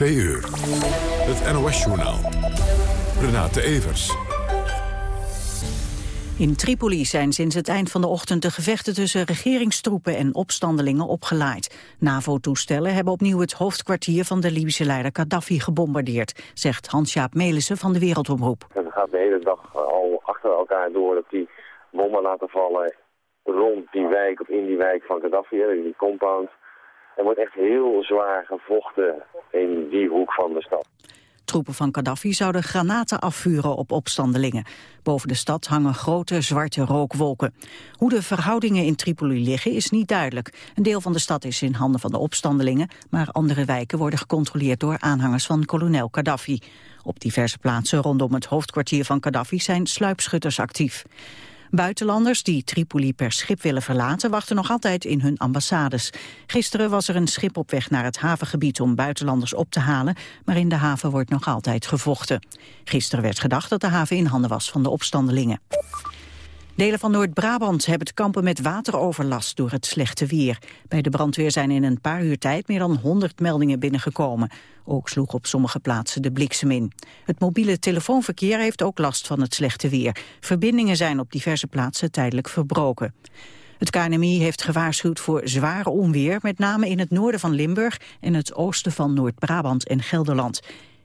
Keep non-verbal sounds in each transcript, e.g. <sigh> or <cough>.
Twee uur. Het NOS-journaal. Renate Evers. In Tripoli zijn sinds het eind van de ochtend de gevechten tussen regeringstroepen en opstandelingen opgeleid. NAVO-toestellen hebben opnieuw het hoofdkwartier van de Libische leider Gaddafi gebombardeerd, zegt Hans-Jaap Melissen van de Wereldomroep. Het gaat de hele dag al achter elkaar door dat die bommen laten vallen rond die wijk of in die wijk van Gaddafi, in die compound. Er wordt echt heel zwaar gevochten in die hoek van de stad. Troepen van Gaddafi zouden granaten afvuren op opstandelingen. Boven de stad hangen grote zwarte rookwolken. Hoe de verhoudingen in Tripoli liggen is niet duidelijk. Een deel van de stad is in handen van de opstandelingen... maar andere wijken worden gecontroleerd door aanhangers van kolonel Gaddafi. Op diverse plaatsen rondom het hoofdkwartier van Gaddafi zijn sluipschutters actief. Buitenlanders die Tripoli per schip willen verlaten wachten nog altijd in hun ambassades. Gisteren was er een schip op weg naar het havengebied om buitenlanders op te halen, maar in de haven wordt nog altijd gevochten. Gisteren werd gedacht dat de haven in handen was van de opstandelingen. Delen van Noord-Brabant hebben te kampen met wateroverlast door het slechte weer. Bij de brandweer zijn in een paar uur tijd meer dan 100 meldingen binnengekomen. Ook sloeg op sommige plaatsen de bliksem in. Het mobiele telefoonverkeer heeft ook last van het slechte weer. Verbindingen zijn op diverse plaatsen tijdelijk verbroken. Het KNMI heeft gewaarschuwd voor zware onweer, met name in het noorden van Limburg en het oosten van Noord-Brabant en Gelderland.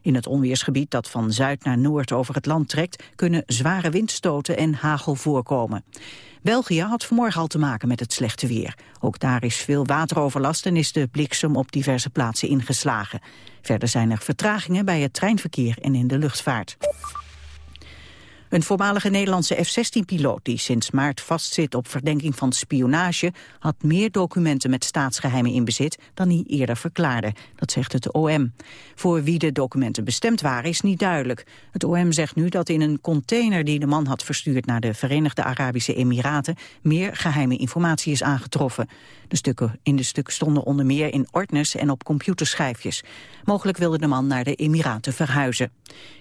In het onweersgebied dat van zuid naar noord over het land trekt... kunnen zware windstoten en hagel voorkomen. België had vanmorgen al te maken met het slechte weer. Ook daar is veel wateroverlast en is de bliksem op diverse plaatsen ingeslagen. Verder zijn er vertragingen bij het treinverkeer en in de luchtvaart. Een voormalige Nederlandse F-16-piloot die sinds maart vastzit op verdenking van spionage had meer documenten met staatsgeheimen in bezit dan hij eerder verklaarde. Dat zegt het OM. Voor wie de documenten bestemd waren is niet duidelijk. Het OM zegt nu dat in een container die de man had verstuurd naar de Verenigde Arabische Emiraten meer geheime informatie is aangetroffen. De stukken in de stukken stonden onder meer in ordners en op computerschijfjes. Mogelijk wilde de man naar de Emiraten verhuizen.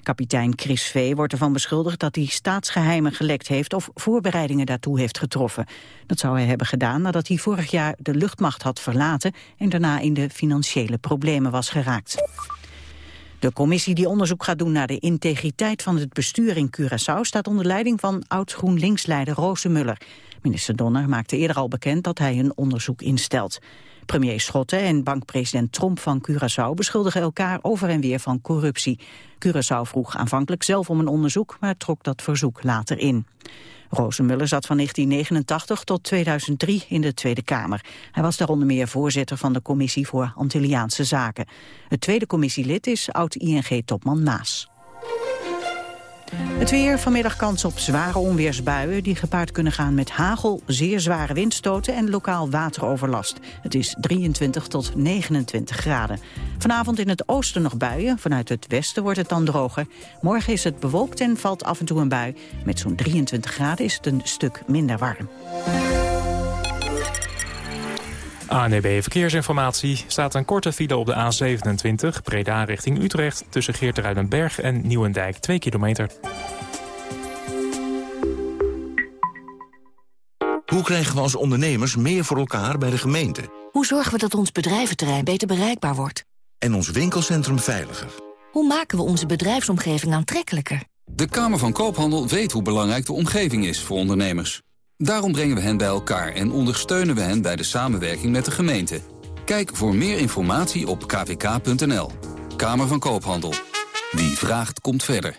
Kapitein Chris V. wordt ervan beschuldigd dat hij staatsgeheimen gelekt heeft of voorbereidingen daartoe heeft getroffen. Dat zou hij hebben gedaan nadat hij vorig jaar de luchtmacht had verlaten en daarna in de financiële problemen was geraakt. De commissie die onderzoek gaat doen naar de integriteit van het bestuur in Curaçao staat onder leiding van oud-GroenLinks-leider Rosemuller. Minister Donner maakte eerder al bekend dat hij een onderzoek instelt. Premier Schotten en bankpresident Trump van Curaçao beschuldigen elkaar over en weer van corruptie. Curaçao vroeg aanvankelijk zelf om een onderzoek, maar trok dat verzoek later in. Rozenmuller zat van 1989 tot 2003 in de Tweede Kamer. Hij was daar onder meer voorzitter van de Commissie voor Antilliaanse Zaken. Het tweede commissielid is oud-ING-topman Maas. Het weer, vanmiddag kans op zware onweersbuien... die gepaard kunnen gaan met hagel, zeer zware windstoten... en lokaal wateroverlast. Het is 23 tot 29 graden. Vanavond in het oosten nog buien. Vanuit het westen wordt het dan droger. Morgen is het bewolkt en valt af en toe een bui. Met zo'n 23 graden is het een stuk minder warm. ANEB Verkeersinformatie staat een korte file op de A27, Breda richting Utrecht... tussen Geertruidenberg en Nieuwendijk, 2 kilometer. Hoe krijgen we als ondernemers meer voor elkaar bij de gemeente? Hoe zorgen we dat ons bedrijventerrein beter bereikbaar wordt? En ons winkelcentrum veiliger? Hoe maken we onze bedrijfsomgeving aantrekkelijker? De Kamer van Koophandel weet hoe belangrijk de omgeving is voor ondernemers. Daarom brengen we hen bij elkaar en ondersteunen we hen bij de samenwerking met de gemeente. Kijk voor meer informatie op kvk.nl. Kamer van Koophandel. Wie vraagt, komt verder.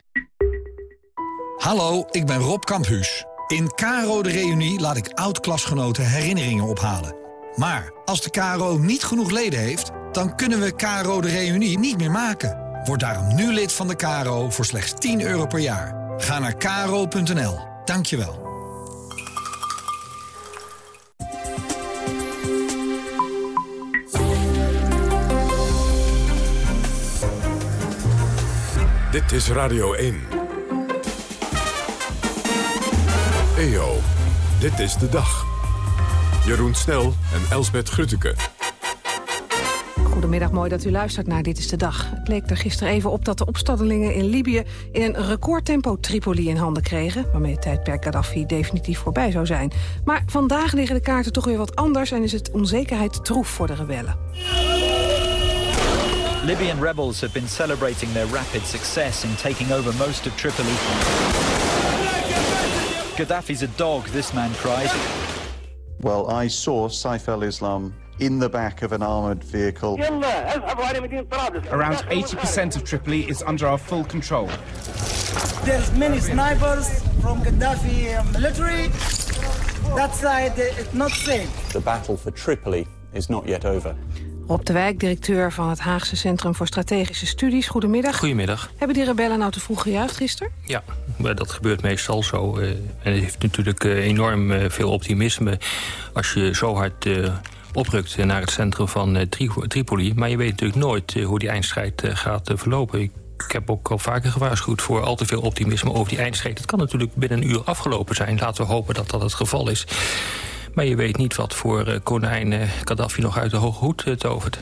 Hallo, ik ben Rob Kamphuus. In Caro de Reunie laat ik oud-klasgenoten herinneringen ophalen. Maar als de KRO niet genoeg leden heeft, dan kunnen we Caro de Reunie niet meer maken. Word daarom nu lid van de KRO voor slechts 10 euro per jaar. Ga naar kro.nl. Dankjewel. Dit is Radio 1. EO, dit is de dag. Jeroen Snel en Elsbet Grutteke. Goedemiddag, mooi dat u luistert naar Dit is de Dag. Het leek er gisteren even op dat de opstandelingen in Libië... in een recordtempo Tripoli in handen kregen... waarmee het tijdperk Gaddafi definitief voorbij zou zijn. Maar vandaag liggen de kaarten toch weer wat anders... en is het onzekerheid troef voor de rebellen. Libyan rebels have been celebrating their rapid success in taking over most of Tripoli. Gaddafi's a dog, this man cried. Well, I saw Saif al-Islam in the back of an armoured vehicle. Around 80% of Tripoli is under our full control. There's many snipers from Gaddafi um, military. That side uh, is not safe. The battle for Tripoli is not yet over. Rob de Wijk, directeur van het Haagse Centrum voor Strategische Studies. Goedemiddag. Goedemiddag. Hebben die rebellen nou te vroeg gejuicht gisteren? Ja, dat gebeurt meestal zo. En het heeft natuurlijk enorm veel optimisme als je zo hard oprukt naar het centrum van Tripoli. Maar je weet natuurlijk nooit hoe die eindstrijd gaat verlopen. Ik heb ook al vaker gewaarschuwd voor al te veel optimisme over die eindstrijd. Het kan natuurlijk binnen een uur afgelopen zijn. Laten we hopen dat dat het geval is. Maar je weet niet wat voor konijn Gaddafi nog uit de hoge hoed tovert.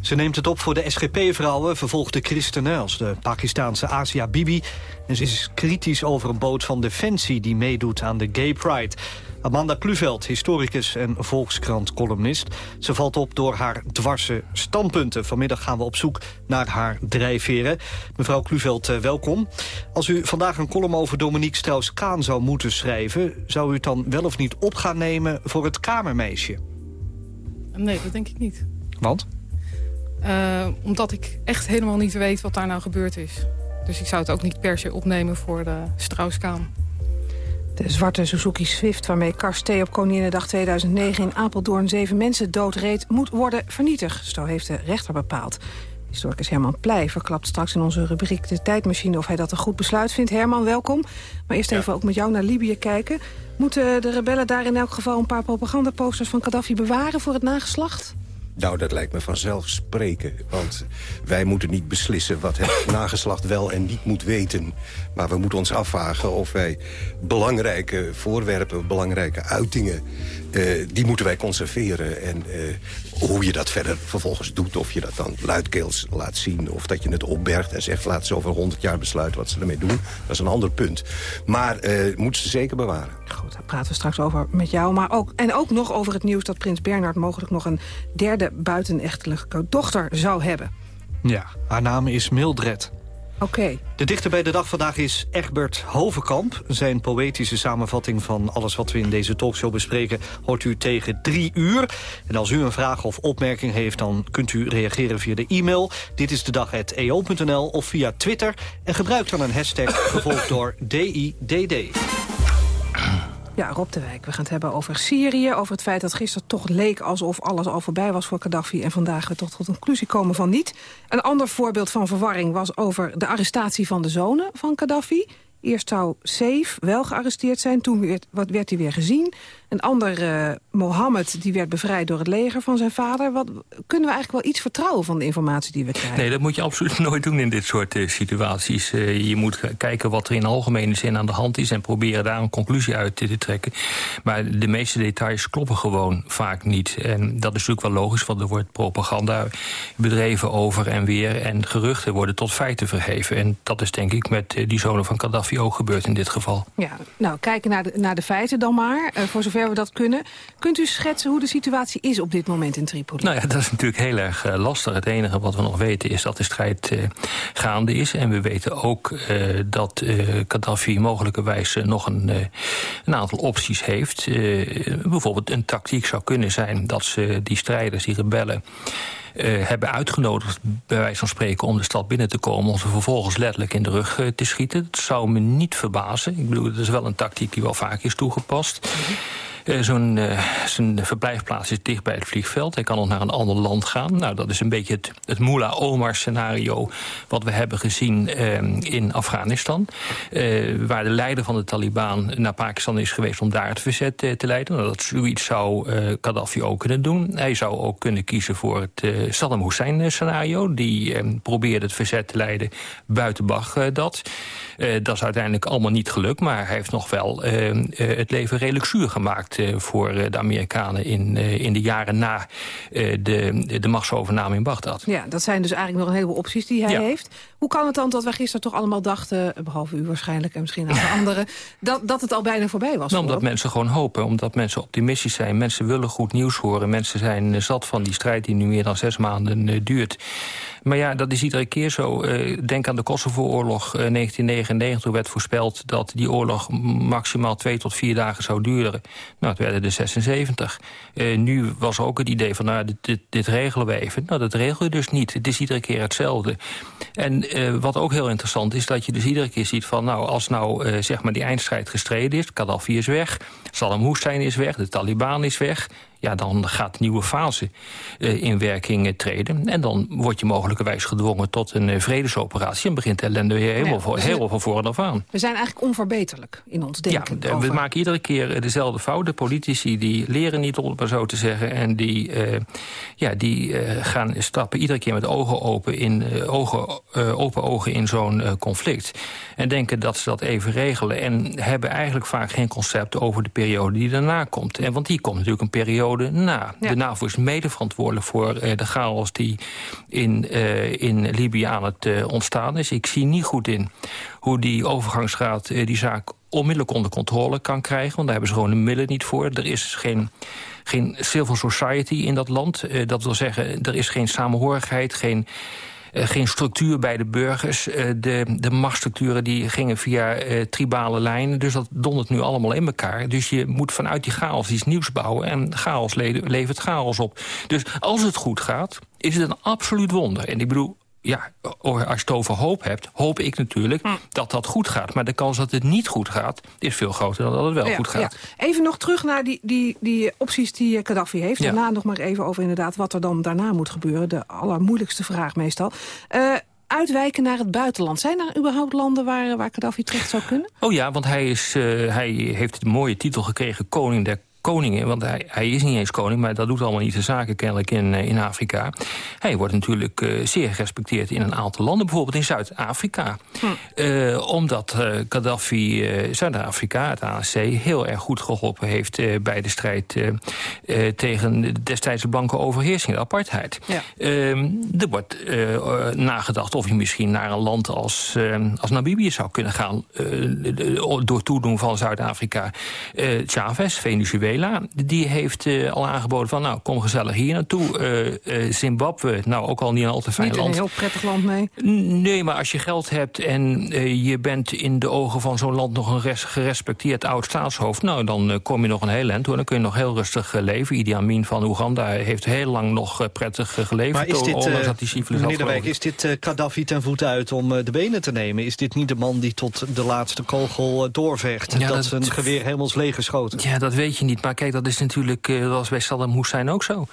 Ze neemt het op voor de SGP-vrouwen, vervolgde christenen als de Pakistaanse Asia Bibi. En ze is kritisch over een boot van Defensie die meedoet aan de Gay Pride. Amanda Kluveld, historicus en Volkskrant-columnist. Ze valt op door haar dwarse standpunten. Vanmiddag gaan we op zoek naar haar drijfveren. Mevrouw Kluveld, welkom. Als u vandaag een column over Dominique Strauss-Kaan zou moeten schrijven... zou u het dan wel of niet op gaan nemen voor het kamermeisje? Nee, dat denk ik niet. Want? Uh, omdat ik echt helemaal niet weet wat daar nou gebeurd is. Dus ik zou het ook niet per se opnemen voor de Strauss-Kaan. De zwarte Suzuki Swift waarmee Karstee op Koninginnedag 2009 in Apeldoorn zeven mensen doodreed... moet worden vernietigd, zo heeft de rechter bepaald. Historicus Herman Pleij verklapt straks in onze rubriek De Tijdmachine... of hij dat een goed besluit vindt. Herman, welkom. Maar eerst even ook met jou naar Libië kijken. Moeten de rebellen daar in elk geval een paar propagandaposters van Gaddafi bewaren voor het nageslacht? Nou, dat lijkt me vanzelf spreken. Want wij moeten niet beslissen wat het <laughs> nageslacht wel en niet moet weten. Maar we moeten ons afvragen of wij belangrijke voorwerpen, belangrijke uitingen... Uh, die moeten wij conserveren. En uh, hoe je dat verder vervolgens doet, of je dat dan luidkeels laat zien... of dat je het opbergt en zegt, laat ze over 100 jaar besluiten wat ze ermee doen. Dat is een ander punt. Maar uh, moeten ze zeker bewaren. Goed, daar praten we straks over met jou. Maar ook, en ook nog over het nieuws dat prins Bernhard mogelijk nog een derde buitenechtelijke dochter zou hebben. Ja, haar naam is Mildred. Oké. De dichter bij de dag vandaag is Egbert Hovenkamp. Zijn poëtische samenvatting van alles wat we in deze talkshow bespreken... hoort u tegen drie uur. En als u een vraag of opmerking heeft... dan kunt u reageren via de e-mail. Dit is de dag.eo.nl of via Twitter. En gebruik dan een hashtag gevolgd door DIDD. Ja, Rob de Wijk, we gaan het hebben over Syrië. Over het feit dat gisteren toch leek alsof alles al voorbij was voor Gaddafi... en vandaag we toch tot een conclusie komen van niet. Een ander voorbeeld van verwarring was over de arrestatie van de zonen van Gaddafi. Eerst zou Saif wel gearresteerd zijn, toen werd, wat werd hij weer gezien. Een ander, uh, Mohammed, die werd bevrijd door het leger van zijn vader. Wat, kunnen we eigenlijk wel iets vertrouwen van de informatie die we krijgen? Nee, dat moet je absoluut <laughs> nooit doen in dit soort uh, situaties. Uh, je moet kijken wat er in algemene zin aan de hand is... en proberen daar een conclusie uit te trekken. Maar de meeste details kloppen gewoon vaak niet. En dat is natuurlijk wel logisch, want er wordt propaganda bedreven over en weer... en geruchten worden tot feiten verheven. En dat is denk ik met die zonen van Gaddafi ook gebeurd in dit geval. Ja, nou, kijken naar de, naar de feiten dan maar, voor zover zover we dat kunnen. Kunt u schetsen hoe de situatie is op dit moment in Tripoli? Nou ja, dat is natuurlijk heel erg uh, lastig. Het enige wat we nog weten is dat de strijd uh, gaande is. En we weten ook uh, dat Gaddafi mogelijkerwijs nog een, een, aantal opties heeft. bijvoorbeeld een tactiek zou kunnen zijn dat ze die strijders, die rebellen... Uh, hebben uitgenodigd, bij wijze van spreken, om de stad binnen te komen... om ze vervolgens letterlijk in de rug uh, te schieten. Dat zou me niet verbazen. Ik bedoel, dat is wel een tactiek die wel vaak is toegepast. Mm -hmm. Uh, Zo'n uh, zijn verblijfplaats is dicht bij het vliegveld. Hij kan nog naar een ander land gaan. Nou, dat is een beetje het, het Mullah Omar scenario... wat we hebben gezien uh, in Afghanistan. waar de leider van de Taliban naar Pakistan is geweest... om daar het verzet te leiden. Nou, dat zoiets zou Gaddafi ook kunnen doen. Hij zou ook kunnen kiezen voor het Saddam Hussein scenario. Die probeerde het verzet te leiden buiten Baghdad. dat is uiteindelijk allemaal niet gelukt. Maar hij heeft nog wel het leven redelijk zuur gemaakt voor de Amerikanen in, in de jaren na de, de machtsovername in Bagdad. Ja, dat zijn dus eigenlijk nog een heleboel opties die hij ja. heeft. Hoe kan het dan dat wij gisteren toch allemaal dachten, behalve u waarschijnlijk en misschien een anderen, dat, dat het al bijna voorbij was? Nou, omdat mensen gewoon hopen, omdat mensen optimistisch zijn. Mensen willen goed nieuws horen. Mensen zijn zat van die strijd die nu meer dan zes maanden duurt. Maar ja, dat is iedere keer zo. Uh, denk aan de Kosovo-oorlog uh, 1999. Toen werd voorspeld dat die oorlog maximaal twee tot vier dagen zou duren. Nou, het werden er 76. Uh, nu was ook het idee van, nou, dit, dit, dit, regelen we even. Nou, dat regelen we dus niet. Het is iedere keer hetzelfde. En wat ook heel interessant is, dat je dus iedere keer ziet van... nou, als nou, zeg maar, die eindstrijd gestreden is... Gaddafi is weg, Saddam Hussein is weg, de Taliban is weg ja, dan gaat een nieuwe fase uh, in werking uh, treden. En dan word je mogelijkerwijs gedwongen tot een uh, vredesoperatie... en begint de ellende weer helemaal, ja, voor, helemaal van voren af aan. We zijn eigenlijk onverbeterlijk in ons denken. Ja, we maken iedere keer dezelfde fout. De politici die leren niet, om het maar zo te zeggen... en die, ja, die gaan stappen iedere keer met ogen open, in, ogen, open ogen in zo'n conflict. En denken dat ze dat even regelen. En hebben eigenlijk vaak geen concept over de periode die daarna komt. En, want die komt natuurlijk een periode na. De NAVO is mede verantwoordelijk voor uh, de chaos die in, uh, in Libië aan het uh, ontstaan is. Ik zie niet goed in hoe die overgangsraad die zaak onmiddellijk onder controle kan krijgen. Want daar hebben ze gewoon de middelen niet voor. Er is geen geen civil society in dat land. Dat wil zeggen, er is geen samenhorigheid, geen geen structuur bij de burgers. Uh, de, de machtsstructuren die gingen via uh, tribale lijnen. Dus dat dondert nu allemaal in elkaar. Dus je moet vanuit die chaos iets nieuws bouwen. En chaos le levert chaos op. Dus als het goed gaat, is het een absoluut wonder. En ik bedoel, ja, als je het over hoop hebt, hoop ik natuurlijk hm. dat dat goed gaat. Maar de kans dat het niet goed gaat, is veel groter dan dat het wel goed gaat. Ja. Even nog terug naar die, die, die opties die Gaddafi heeft. Daarna nog maar even over inderdaad wat er dan daarna moet gebeuren. De allermoeilijkste vraag meestal. Uh, uitwijken naar het buitenland. Zijn er überhaupt landen waar, waar Gaddafi terecht zou kunnen? Oh ja, want hij, is, uh, hij heeft de mooie titel gekregen... koning der koningen, want hij, hij is niet eens koning... maar dat doet allemaal niet de zaken kennelijk in, eh, in Afrika. Hij wordt natuurlijk uh, zeer gerespecteerd in een aantal landen. Bijvoorbeeld in Zuid-Afrika. Hm. Uh, omdat uh, Gaddafi Zuid-Afrika, het ANC... heel erg goed geholpen heeft bij de strijd tegen de destijds blanke overheersing, de apartheid. Ja. Ehm, er wordt nagedacht of je misschien naar een land als, als Namibië zou kunnen gaan... door toedoen van Zuid-Afrika. Chavez, Venezuela die heeft uh, al aangeboden van, nou, kom gezellig hier naartoe. Uh, Zimbabwe, nou, ook al niet een al te fijn niet land. Niet een heel prettig land, nee. Nee, maar als je geld hebt en je bent in de ogen van zo'n land... nog een gerespecteerd oud staatshoofd... nou, dan kom je nog een heel eind, hoor. Dan kun je nog heel rustig leven. Idi Amin van Oeganda heeft heel lang nog prettig geleefd. Maar is dit, dat die meneer De Wijk, is dit Gaddafi ten voet uit om de benen te nemen? Is dit niet de man die tot de laatste kogel doorvecht? Ja, dat, dat zijn geweer helemaal leeg geschoten? Ja, dat weet je niet. Maar kijk, dat is natuurlijk, dat was bij Saddam Hussein ook zo.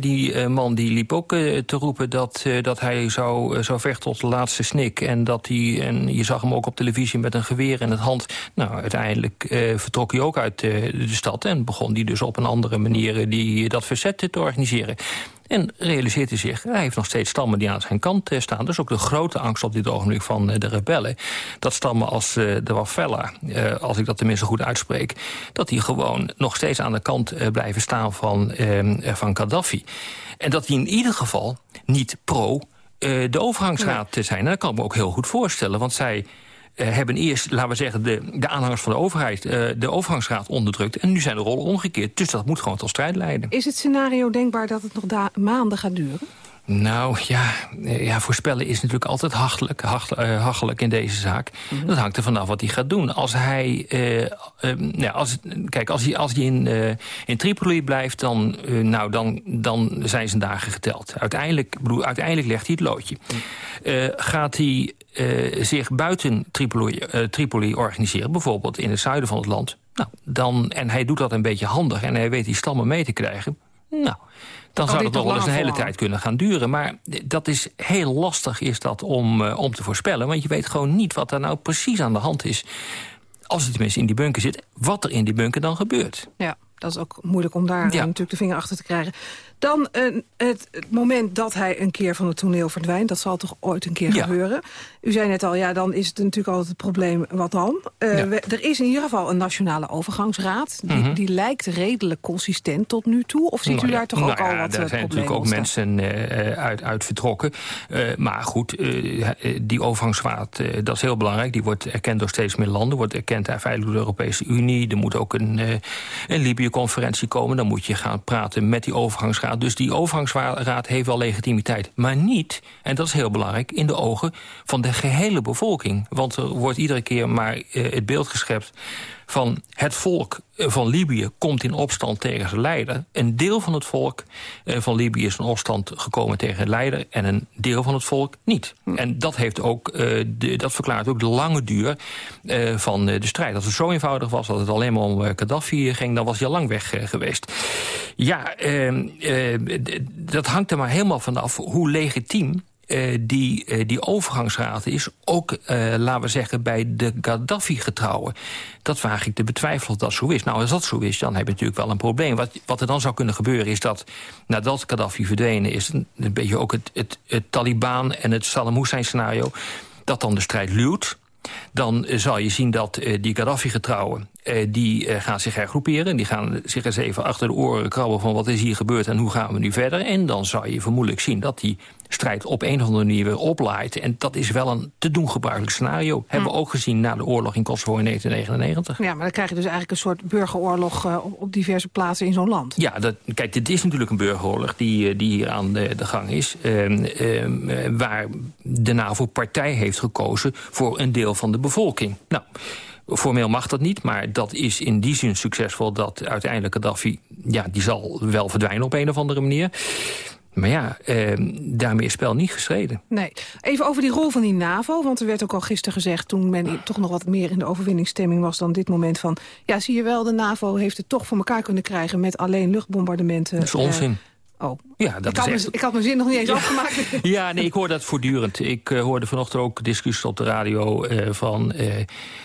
die uh, man die liep ook uh, te roepen dat, dat hij zou, zou vechten tot de laatste snik. En, dat hij, en je zag hem ook op televisie met een geweer in het hand. Nou, uiteindelijk vertrok hij ook uit de stad. En begon hij dus op een andere manier die, dat verzet te organiseren. En realiseert hij zich, hij heeft nog steeds stammen die aan zijn kant eh, staan. Dus ook de grote angst op dit ogenblik van eh, de rebellen. Dat stammen als eh, de Wafella, als ik dat tenminste goed uitspreek... dat die gewoon nog steeds aan de kant blijven staan van, van Gaddafi. En dat die in ieder geval niet pro de overgangsraad zijn. En dat kan ik me ook heel goed voorstellen, want zij hebben eerst, laten we zeggen, de, de aanhangers van de overheid... Uh, de overgangsraad onderdrukt. En nu zijn de rollen omgekeerd. Dus dat moet gewoon tot strijd leiden. Is het scenario denkbaar dat het nog maanden gaat duren? Nou ja, eh, ja, voorspellen is natuurlijk altijd hachelijk, hachelijk in deze zaak. Mm -hmm. Dat hangt er vanaf wat hij gaat doen. Als hij, uh, uh, nou, als, kijk, als hij, als hij in, uh, in Tripoli blijft, dan, nou, dan, dan zijn zijn dagen geteld. Uiteindelijk, bedoel, uiteindelijk legt hij het loodje. Mm. gaat hij zich buiten Tripoli, Tripoli, organiseren, bijvoorbeeld in het zuiden van het land... Nou, dan, en hij doet dat een beetje handig en hij weet die stammen mee te krijgen... nou, dan zou het nog wel eens een hele tijd kunnen gaan duren. Maar dat is heel lastig is dat om, uh, om te voorspellen... want je weet gewoon niet wat er nou precies aan de hand is... als het tenminste in die bunker zit, wat er in die bunker dan gebeurt. Ja, dat is ook moeilijk om daar ja. natuurlijk de vinger achter te krijgen. Dan uh, het, het, moment dat hij een keer van het toneel verdwijnt. Dat zal toch ooit een keer ja. gebeuren. U zei net al, ja, dan is het natuurlijk altijd het probleem, wat dan? Uh, ja. we, er is in ieder geval een nationale overgangsraad. Die, mm -hmm. die lijkt redelijk consistent tot nu toe. Of ziet nou, u daar toch nou ook al wat Daar zijn natuurlijk ook mensen uit, uit vertrokken. maar goed, die overgangsraad, dat is heel belangrijk. Die wordt erkend door steeds meer landen. Wordt erkend feitelijk door de Europese Unie. Er moet ook een, een Libië-conferentie komen... dan moet je gaan praten met die overgangsraad. Dus die overgangsraad heeft wel legitimiteit. Maar niet, en dat is heel belangrijk, in de ogen van de gehele bevolking. Want er wordt iedere keer maar het beeld geschept van het volk eh, van Libië komt in opstand tegen zijn leider. Een deel van het volk eh, van Libië is in opstand gekomen tegen de leider... en een deel van het volk niet. Hm. En dat, heeft ook, eh, de, dat verklaart ook de lange duur van de strijd. Als het zo eenvoudig was dat het alleen maar om Gaddafi ging... dan was hij al lang weg geweest. Ja, ehm, dat hangt er maar helemaal vanaf hoe legitiem uh, die, uh, die overgangsraad is... ook, uh, laten we zeggen, bij de Gaddafi-getrouwen. Dat waag ik te betwijfelen of dat zo is. Nou, als dat zo is, dan heb je natuurlijk wel een probleem. Wat, wat er dan zou kunnen gebeuren is dat nadat Gaddafi verdwenen is... een, een beetje ook het, het, het Taliban en het Saddam Hussein-scenario... dat dan de strijd luwt dan zal je zien dat die Gaddafi-getrouwen... die gaan zich hergroeperen. Die gaan zich eens even achter de oren krabben van wat is hier gebeurd... en hoe gaan we nu verder. En dan zal je vermoedelijk zien dat die strijd op een of andere manier weer oplaait. En dat is wel een te doen gebruikelijk scenario. Hebben we ook gezien na de oorlog in Kosovo in 1999. Ja, maar dan krijg je dus eigenlijk een soort burgeroorlog uh, op, diverse plaatsen in zo'n land. Ja, dat, kijk, dit is natuurlijk een burgeroorlog die, eh, die hier aan de, de gang is. Uh, waar de NAVO partij heeft gekozen voor een deel van de bevolking. Nou... Formeel mag dat niet, maar dat is in die zin succesvol... dat uiteindelijk Gaddafi, ja, die zal wel verdwijnen op een of andere manier. Maar ja, eh, daarmee is spel niet gestreden. Nee. Even over die rol van die NAVO. Want er werd ook al gisteren gezegd... toen men toch nog wat meer in de overwinningsstemming was dan dit moment van... ja, zie je wel, de NAVO heeft het toch voor elkaar kunnen krijgen... met alleen luchtbombardementen. Dat is onzin. Uh, Oh, ja, dat ik, had echt... ik had mijn zin nog niet eens afgemaakt. <laughs> ja, nee, ik hoor dat voortdurend. Ik uh, hoorde vanochtend ook discussies op de radio uh, van... Uh,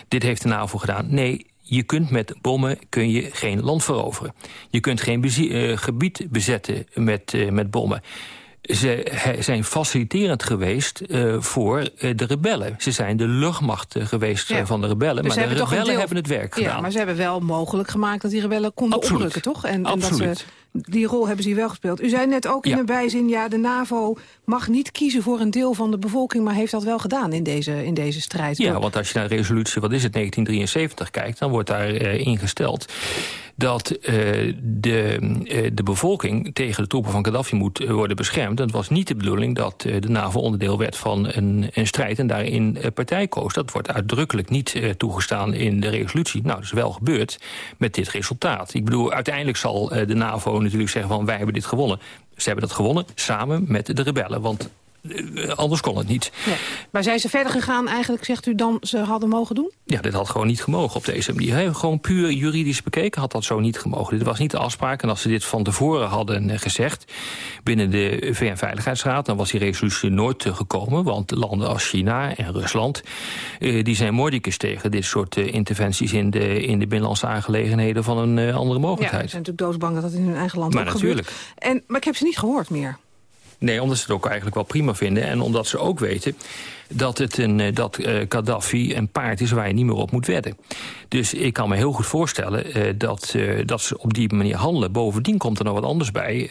dit heeft de NAVO gedaan. Nee, je kunt met bommen kun je geen land veroveren. Je kunt geen uh, gebied bezetten met, uh, met bommen. Ze zijn faciliterend geweest uh, voor de rebellen. Ze zijn de luchtmacht geweest ja. van de rebellen. Dus maar de rebellen deel... hebben het werk gedaan. Ja, maar ze hebben wel mogelijk gemaakt dat die rebellen konden Absoluut. oprukken, toch? En, en dat ze die rol hebben ze hier wel gespeeld. U zei net ook in een bijzin, ja, de NAVO mag niet kiezen voor een deel van de bevolking... maar heeft dat wel gedaan in deze, in deze strijd. Ja, want als je naar resolutie, wat is het, 1973 kijkt... dan wordt daar uh, ingesteld dat uh, de, uh, de bevolking tegen de troepen van Gaddafi moet worden beschermd. Het was niet de bedoeling dat de NAVO onderdeel werd van een, een strijd... en daarin partij koos. Dat wordt uitdrukkelijk niet toegestaan in de resolutie. Nou, dat is wel gebeurd met dit resultaat. Ik bedoel, uiteindelijk zal de NAVO natuurlijk zeggen van wij hebben dit gewonnen. Ze hebben dat gewonnen samen met de rebellen. Want anders kon het niet. Nee. Maar zijn ze verder gegaan eigenlijk, zegt u, dan ze hadden mogen doen? Ja, dit had gewoon niet gemogen op deze manier. Gewoon puur juridisch bekeken had dat zo niet gemogen. Dit was niet de afspraak. En als ze dit van tevoren hadden eh, gezegd binnen de VN-veiligheidsraad... dan was die resolutie nooit gekomen. Want landen als China en Rusland... Uh, die zijn mordicus tegen dit soort uh, interventies... in de, in de binnenlandse aangelegenheden van een andere mogelijkheid. Ja, ze zijn natuurlijk doodsbang dat dat in hun eigen land maar ook natuurlijk. gebeurt. En, maar ik heb ze niet gehoord meer. Nee, omdat ze het ook eigenlijk wel prima vinden. En omdat ze ook weten dat, het een, dat uh, Gaddafi een paard is waar je niet meer op moet wedden. Dus ik kan me heel goed voorstellen uh, dat, dat ze op die manier handelen. Bovendien komt er nog wat anders bij.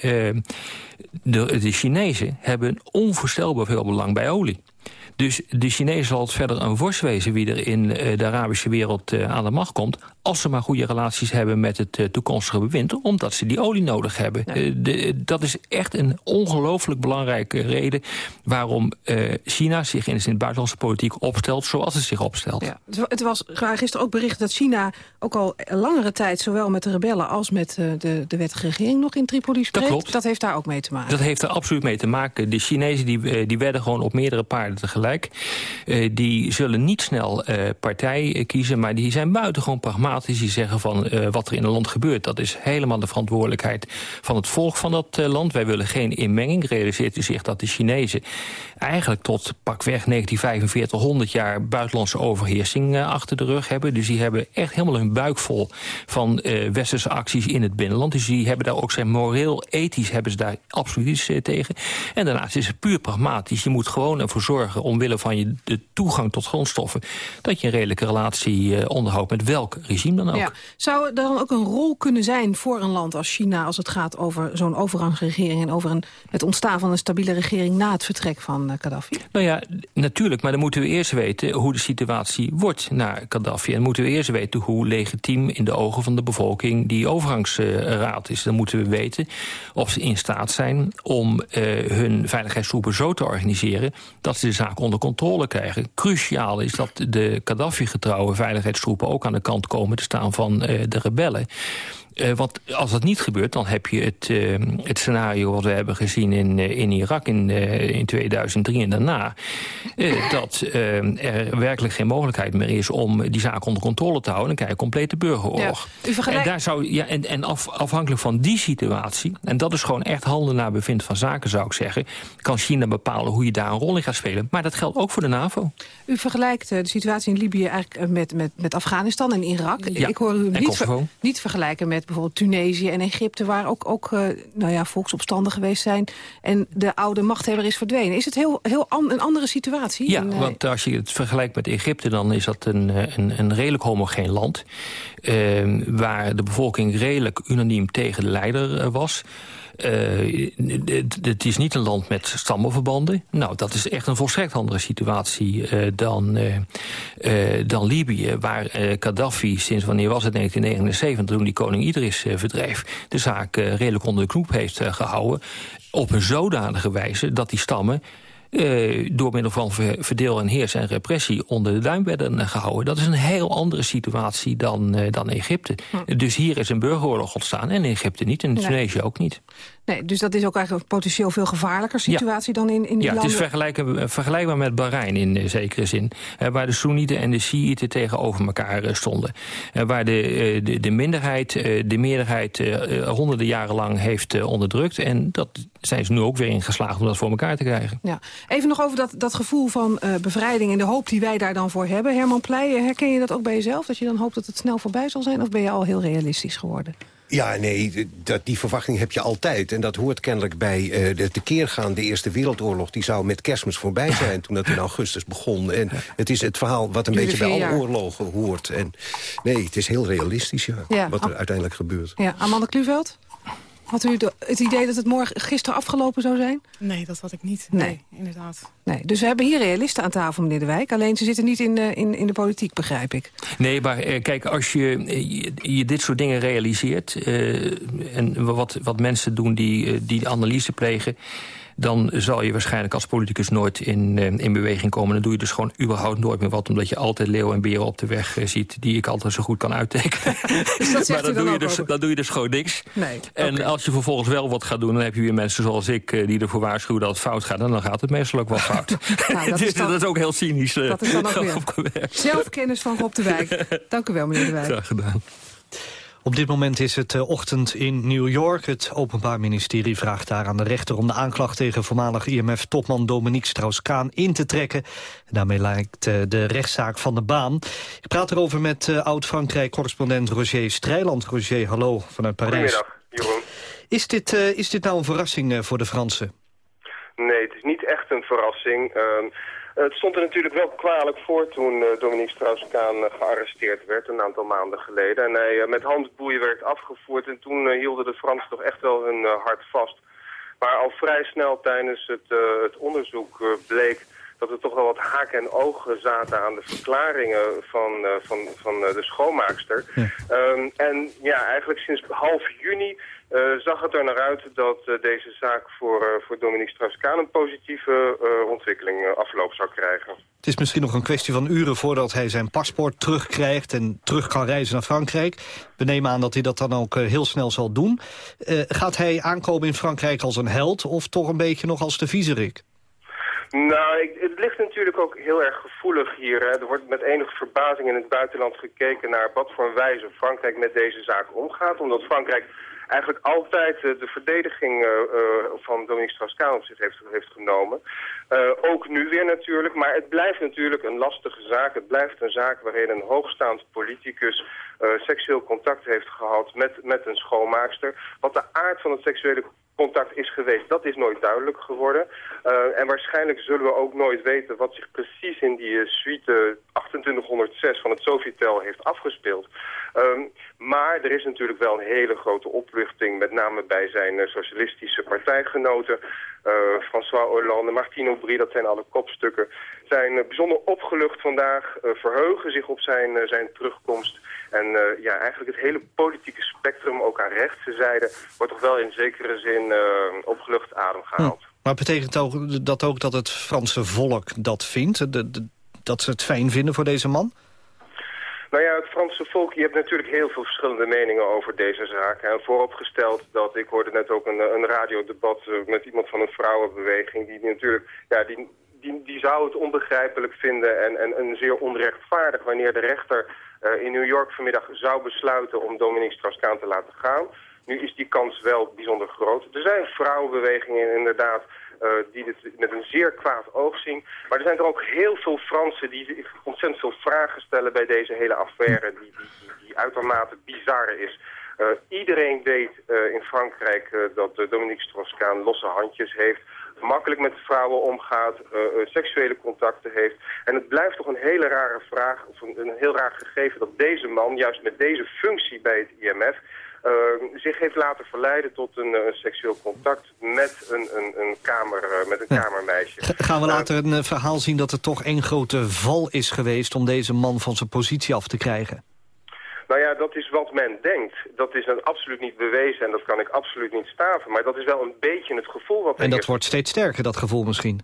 de, de Chinezen hebben onvoorstelbaar veel belang bij olie. Dus de Chinezen zal het verder een worst wezen wie er in de Arabische wereld aan de macht komt als ze maar goede relaties hebben met het uh, toekomstige bewind... omdat ze die olie nodig hebben. Ja. De, dat is echt een ongelooflijk belangrijke reden... waarom China zich in de buitenlandse politiek opstelt zoals het zich opstelt. Ja. Het was gisteren ook bericht dat China ook al langere tijd... zowel met de rebellen als met de, de wettige regering nog in Tripoli spreekt. Dat klopt. Dat heeft daar ook mee te maken. Dat heeft er absoluut mee te maken. De Chinezen die, die werden gewoon op meerdere paarden tegelijk. Die zullen niet snel partij kiezen, maar die zijn buitengewoon pragmatisch die zeggen van uh, wat er in een land gebeurt... dat is helemaal de verantwoordelijkheid van het volk van dat uh, land. Wij willen geen inmenging. Realiseert u zich dat de Chinezen eigenlijk tot pakweg 1945... 100 jaar buitenlandse overheersing uh, achter de rug hebben. Dus die hebben echt helemaal hun buik vol van westerse acties in het binnenland. Dus die hebben daar ook zijn moreel, ethisch hebben ze daar absoluut iets tegen. En daarnaast is het puur pragmatisch. Je moet gewoon ervoor zorgen zorgen... omwille van je, de toegang tot grondstoffen... dat je een redelijke relatie uh, onderhoudt met welk regime dan ook. Ja. Zou er dan ook een rol kunnen zijn voor een land als China... als het gaat over zo'n overgangsregering... en over een, het ontstaan van een stabiele regering na het vertrek van uh, Gaddafi? Nou ja, natuurlijk. Maar dan moeten we eerst weten hoe de situatie wordt na Gaddafi. En moeten we eerst weten hoe legitiem in de ogen van de bevolking... die overgangsraad is. Dan moeten we weten of ze in staat zijn om uh, hun veiligheidstroepen zo te organiseren... dat ze de zaak onder controle krijgen. Cruciaal is dat de Gaddafi-getrouwe veiligheidstroepen... ook aan de kant komen te staan van uh, de rebellen. Uh, want als dat niet gebeurt, dan heb je het, uh, het scenario wat we hebben gezien in, uh, in Irak in, in 2003 en daarna. <laughs> dat er werkelijk geen mogelijkheid meer is om die zaak onder controle te houden. Dan krijg je een complete burgeroorlog. Ja, vergelijk... En, daar zou, ja, en, en af, afhankelijk van die situatie, en dat is gewoon echt handelen naar bevind van zaken zou ik zeggen, kan China bepalen hoe je daar een rol in gaat spelen. Maar dat geldt ook voor de NAVO. U vergelijkt de situatie in Libië eigenlijk met, met, met Afghanistan en Irak. Ja, ik hoor u niet, ver, niet vergelijken met bijvoorbeeld Tunesië en Egypte... waar ook, ook uh, nou ja, volksopstanden geweest zijn... en de oude machthebber is verdwenen. Is het heel, heel an, een andere situatie? Ja, uh, want als je het vergelijkt met Egypte... dan is dat een, eh, een, een redelijk homogeen land... Waar de bevolking redelijk unaniem tegen de leider was... Uh, het is niet een land met stammenverbanden. Nou, dat is echt een volstrekt andere situatie uh, dan, dan Libië... waar Gaddafi sinds wanneer was het, 1979... toen die koning Idris verdreef... de zaak redelijk onder de knoep heeft gehouden... op een zodanige wijze dat die stammen uh, door middel van verdeel en heers en repressie onder de duim werden gehouden. Dat is een heel andere situatie dan, uh, dan Egypte. Hm. Dus hier is een burgeroorlog ontstaan en in Egypte niet en in Tunesië ook niet. Nee, dus dat is ook eigenlijk een potentieel veel gevaarlijker situatie dan in, in die ja, landen? Ja, het is vergelijkbaar, vergelijkbaar met Bahrein in uh, zekere zin. Waar de Soenieten en de Shiiten tegenover elkaar uh, stonden. waar de, de, de, minderheid de meerderheid honderden jaren lang heeft onderdrukt. En dat zijn ze nu ook weer in geslaagd om dat voor elkaar te krijgen. Ja. Even nog over dat, dat gevoel van bevrijding en de hoop die wij daar dan voor hebben. Herman Pleij, herken je dat ook bij jezelf? Dat je dan hoopt dat het snel voorbij zal zijn? Of ben je al heel realistisch geworden? Ja, nee, dat, die verwachting heb je altijd. En dat hoort kennelijk bij uh, de tekeergaan. De Eerste Wereldoorlog die zou met kerstmis voorbij <laughs> zijn... toen dat in augustus begon. En het is het verhaal wat een beetje bij alle oorlogen hoort. En nee, het is heel realistisch, ja, ja wat er uiteindelijk gebeurt. Ja, Amanda Kluveld? Had u het idee dat het morgen gisteren afgelopen zou zijn? Nee, dat had ik niet. Nee, nee inderdaad. Nee, dus we hebben hier realisten aan tafel, meneer De Wijk. Alleen ze zitten niet in de, in, in de politiek, begrijp ik. Nee, maar eh, kijk, als je, je, je, dit soort dingen realiseert... Uh, en wat, wat mensen doen die, die analyse plegen dan zal je waarschijnlijk als politicus nooit in, uh, in beweging komen. Dan doe je dus gewoon überhaupt nooit meer wat... omdat je altijd leeuwen en beren op de weg uh, ziet... die ik altijd zo goed kan uittekenen. <laughs> Dus dat maar dan, dan, doe je dus, dan doe je dus gewoon niks. Nee, en okay. als je vervolgens wel wat gaat doen... dan heb je weer mensen zoals ik uh, die ervoor waarschuwen dat het fout gaat... en dan gaat het meestal ook wel <laughs> fout. nou, dat, is <laughs> dan, dat, is ook heel cynisch dat is dan ook weer. Zelfkennis van Rob de Wijk. Dank u wel, meneer de Wijk. Graag gedaan. Op dit moment is het uh, ochtend in New York. Het Openbaar Ministerie vraagt daar aan de rechter om de aanklacht tegen voormalig IMF-topman Dominique Strauss-Kaan in te trekken. Daarmee lijkt uh, de rechtszaak van de baan. Ik praat erover met uh, oud-Frankrijk-correspondent Roger Strijland. Roger, hallo vanuit Parijs. Goedemiddag, Jeroen. Is dit, is dit nou een verrassing voor de Fransen? Nee, het is niet echt een verrassing. Ehm, het stond er natuurlijk wel kwalijk voor toen uh, Dominique Strauss-Kaan uh, gearresteerd werd een aantal maanden geleden. En hij met handboeien werd afgevoerd en toen hielden de Fransen toch echt wel hun hart vast. Maar al vrij snel tijdens het, het onderzoek bleek dat er toch wel wat haken en ogen zaten aan de verklaringen van, van, van de schoonmaakster. Ja. Um, en ja, eigenlijk sinds half juni uh, zag het er naar uit dat uh, deze zaak voor, uh, voor Dominique Strauss-Kaan een positieve ontwikkeling afloop zou krijgen. Het is misschien nog een kwestie van uren voordat hij zijn paspoort terugkrijgt en terug kan reizen naar Frankrijk. We nemen aan dat hij dat dan ook heel snel zal doen. gaat hij aankomen in Frankrijk als een held of toch een beetje nog als de viezerik? Nou, ik, het ligt natuurlijk ook heel erg gevoelig hier. Hè. Er wordt met enige verbazing in het buitenland gekeken naar wat voor een wijze Frankrijk met deze zaak omgaat. Omdat Frankrijk eigenlijk altijd uh, de verdediging uh, uh, van Dominique Strauss-Kaan op zich heeft, heeft genomen. ook nu weer natuurlijk, maar het blijft natuurlijk een lastige zaak. Het blijft een zaak waarin een hoogstaand politicus seksueel contact heeft gehad met, met een schoonmaakster. Wat de aard van het seksuele contact is geweest, dat is nooit duidelijk geworden. Uh, en waarschijnlijk zullen we ook nooit weten wat zich precies in die uh, suite 2806 van het Sofitel heeft afgespeeld. Um, maar er is natuurlijk wel een hele grote opluchting, met name bij zijn uh, socialistische partijgenoten. François Hollande, Martine Aubry, dat zijn alle kopstukken, zijn bijzonder opgelucht vandaag, verheugen zich op zijn, zijn terugkomst. En ja, eigenlijk het hele politieke spectrum, ook aan rechtse zijde, wordt toch wel in zekere zin opgelucht adem gehaald. Hm. Maar betekent dat ook dat het Franse volk dat vindt? Dat ze het fijn vinden voor deze man? Nou ja, het Franse volk, je hebt natuurlijk heel veel verschillende meningen over deze zaak. En vooropgesteld dat, ik hoorde net ook een, een radiodebat uh, met iemand van een vrouwenbeweging... die, natuurlijk, ja, die, die, die zou het onbegrijpelijk vinden en, en, en zeer onrechtvaardig wanneer de rechter uh, in New York vanmiddag zou besluiten om Dominique Strauss-Kaan te laten gaan. Nu is die kans wel bijzonder groot. Er zijn vrouwenbewegingen inderdaad die dit met een zeer kwaad oog zien. Maar er zijn er ook heel veel Fransen die ontzettend veel vragen stellen bij deze hele affaire, die, die, die uitermate bizar is. Uh, iedereen weet uh, in Frankrijk dat Dominique Strauss-Kaan losse handjes heeft makkelijk met vrouwen omgaat, seksuele contacten heeft. En het blijft toch een hele rare vraag, of een, een heel raar gegeven dat deze man, juist met deze functie bij het IMF, zich heeft laten verleiden tot een, een seksueel contact met een, een, een, kamer, uh, met een kamermeisje. Gaan we later een verhaal zien dat er toch één grote val is geweest om deze man van zijn positie af te krijgen? Nou ja, dat is wat men denkt. Dat is dan absoluut niet bewezen en dat kan ik absoluut niet staven. Maar dat is wel een beetje het gevoel wat... En dat wordt steeds sterker, dat gevoel misschien?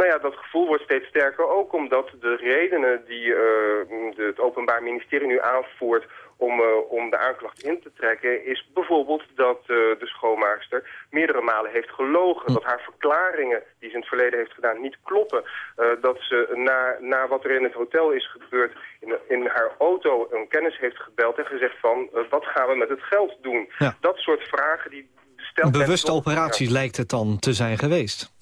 Nou ja, dat gevoel wordt steeds sterker ook omdat de redenen die uh, het Openbaar Ministerie nu aanvoert om, uh, om de aanklacht in te trekken... is bijvoorbeeld dat uh, de schoonmaakster meerdere malen heeft gelogen. Hm. Dat haar verklaringen die ze in het verleden heeft gedaan niet kloppen. Dat ze na, na wat er in het hotel is gebeurd in, in haar auto een kennis heeft gebeld... en gezegd van wat gaan we met het geld doen? Ja. Dat soort vragen die stelt... Een bewuste operatie ja. lijkt het dan te zijn geweest.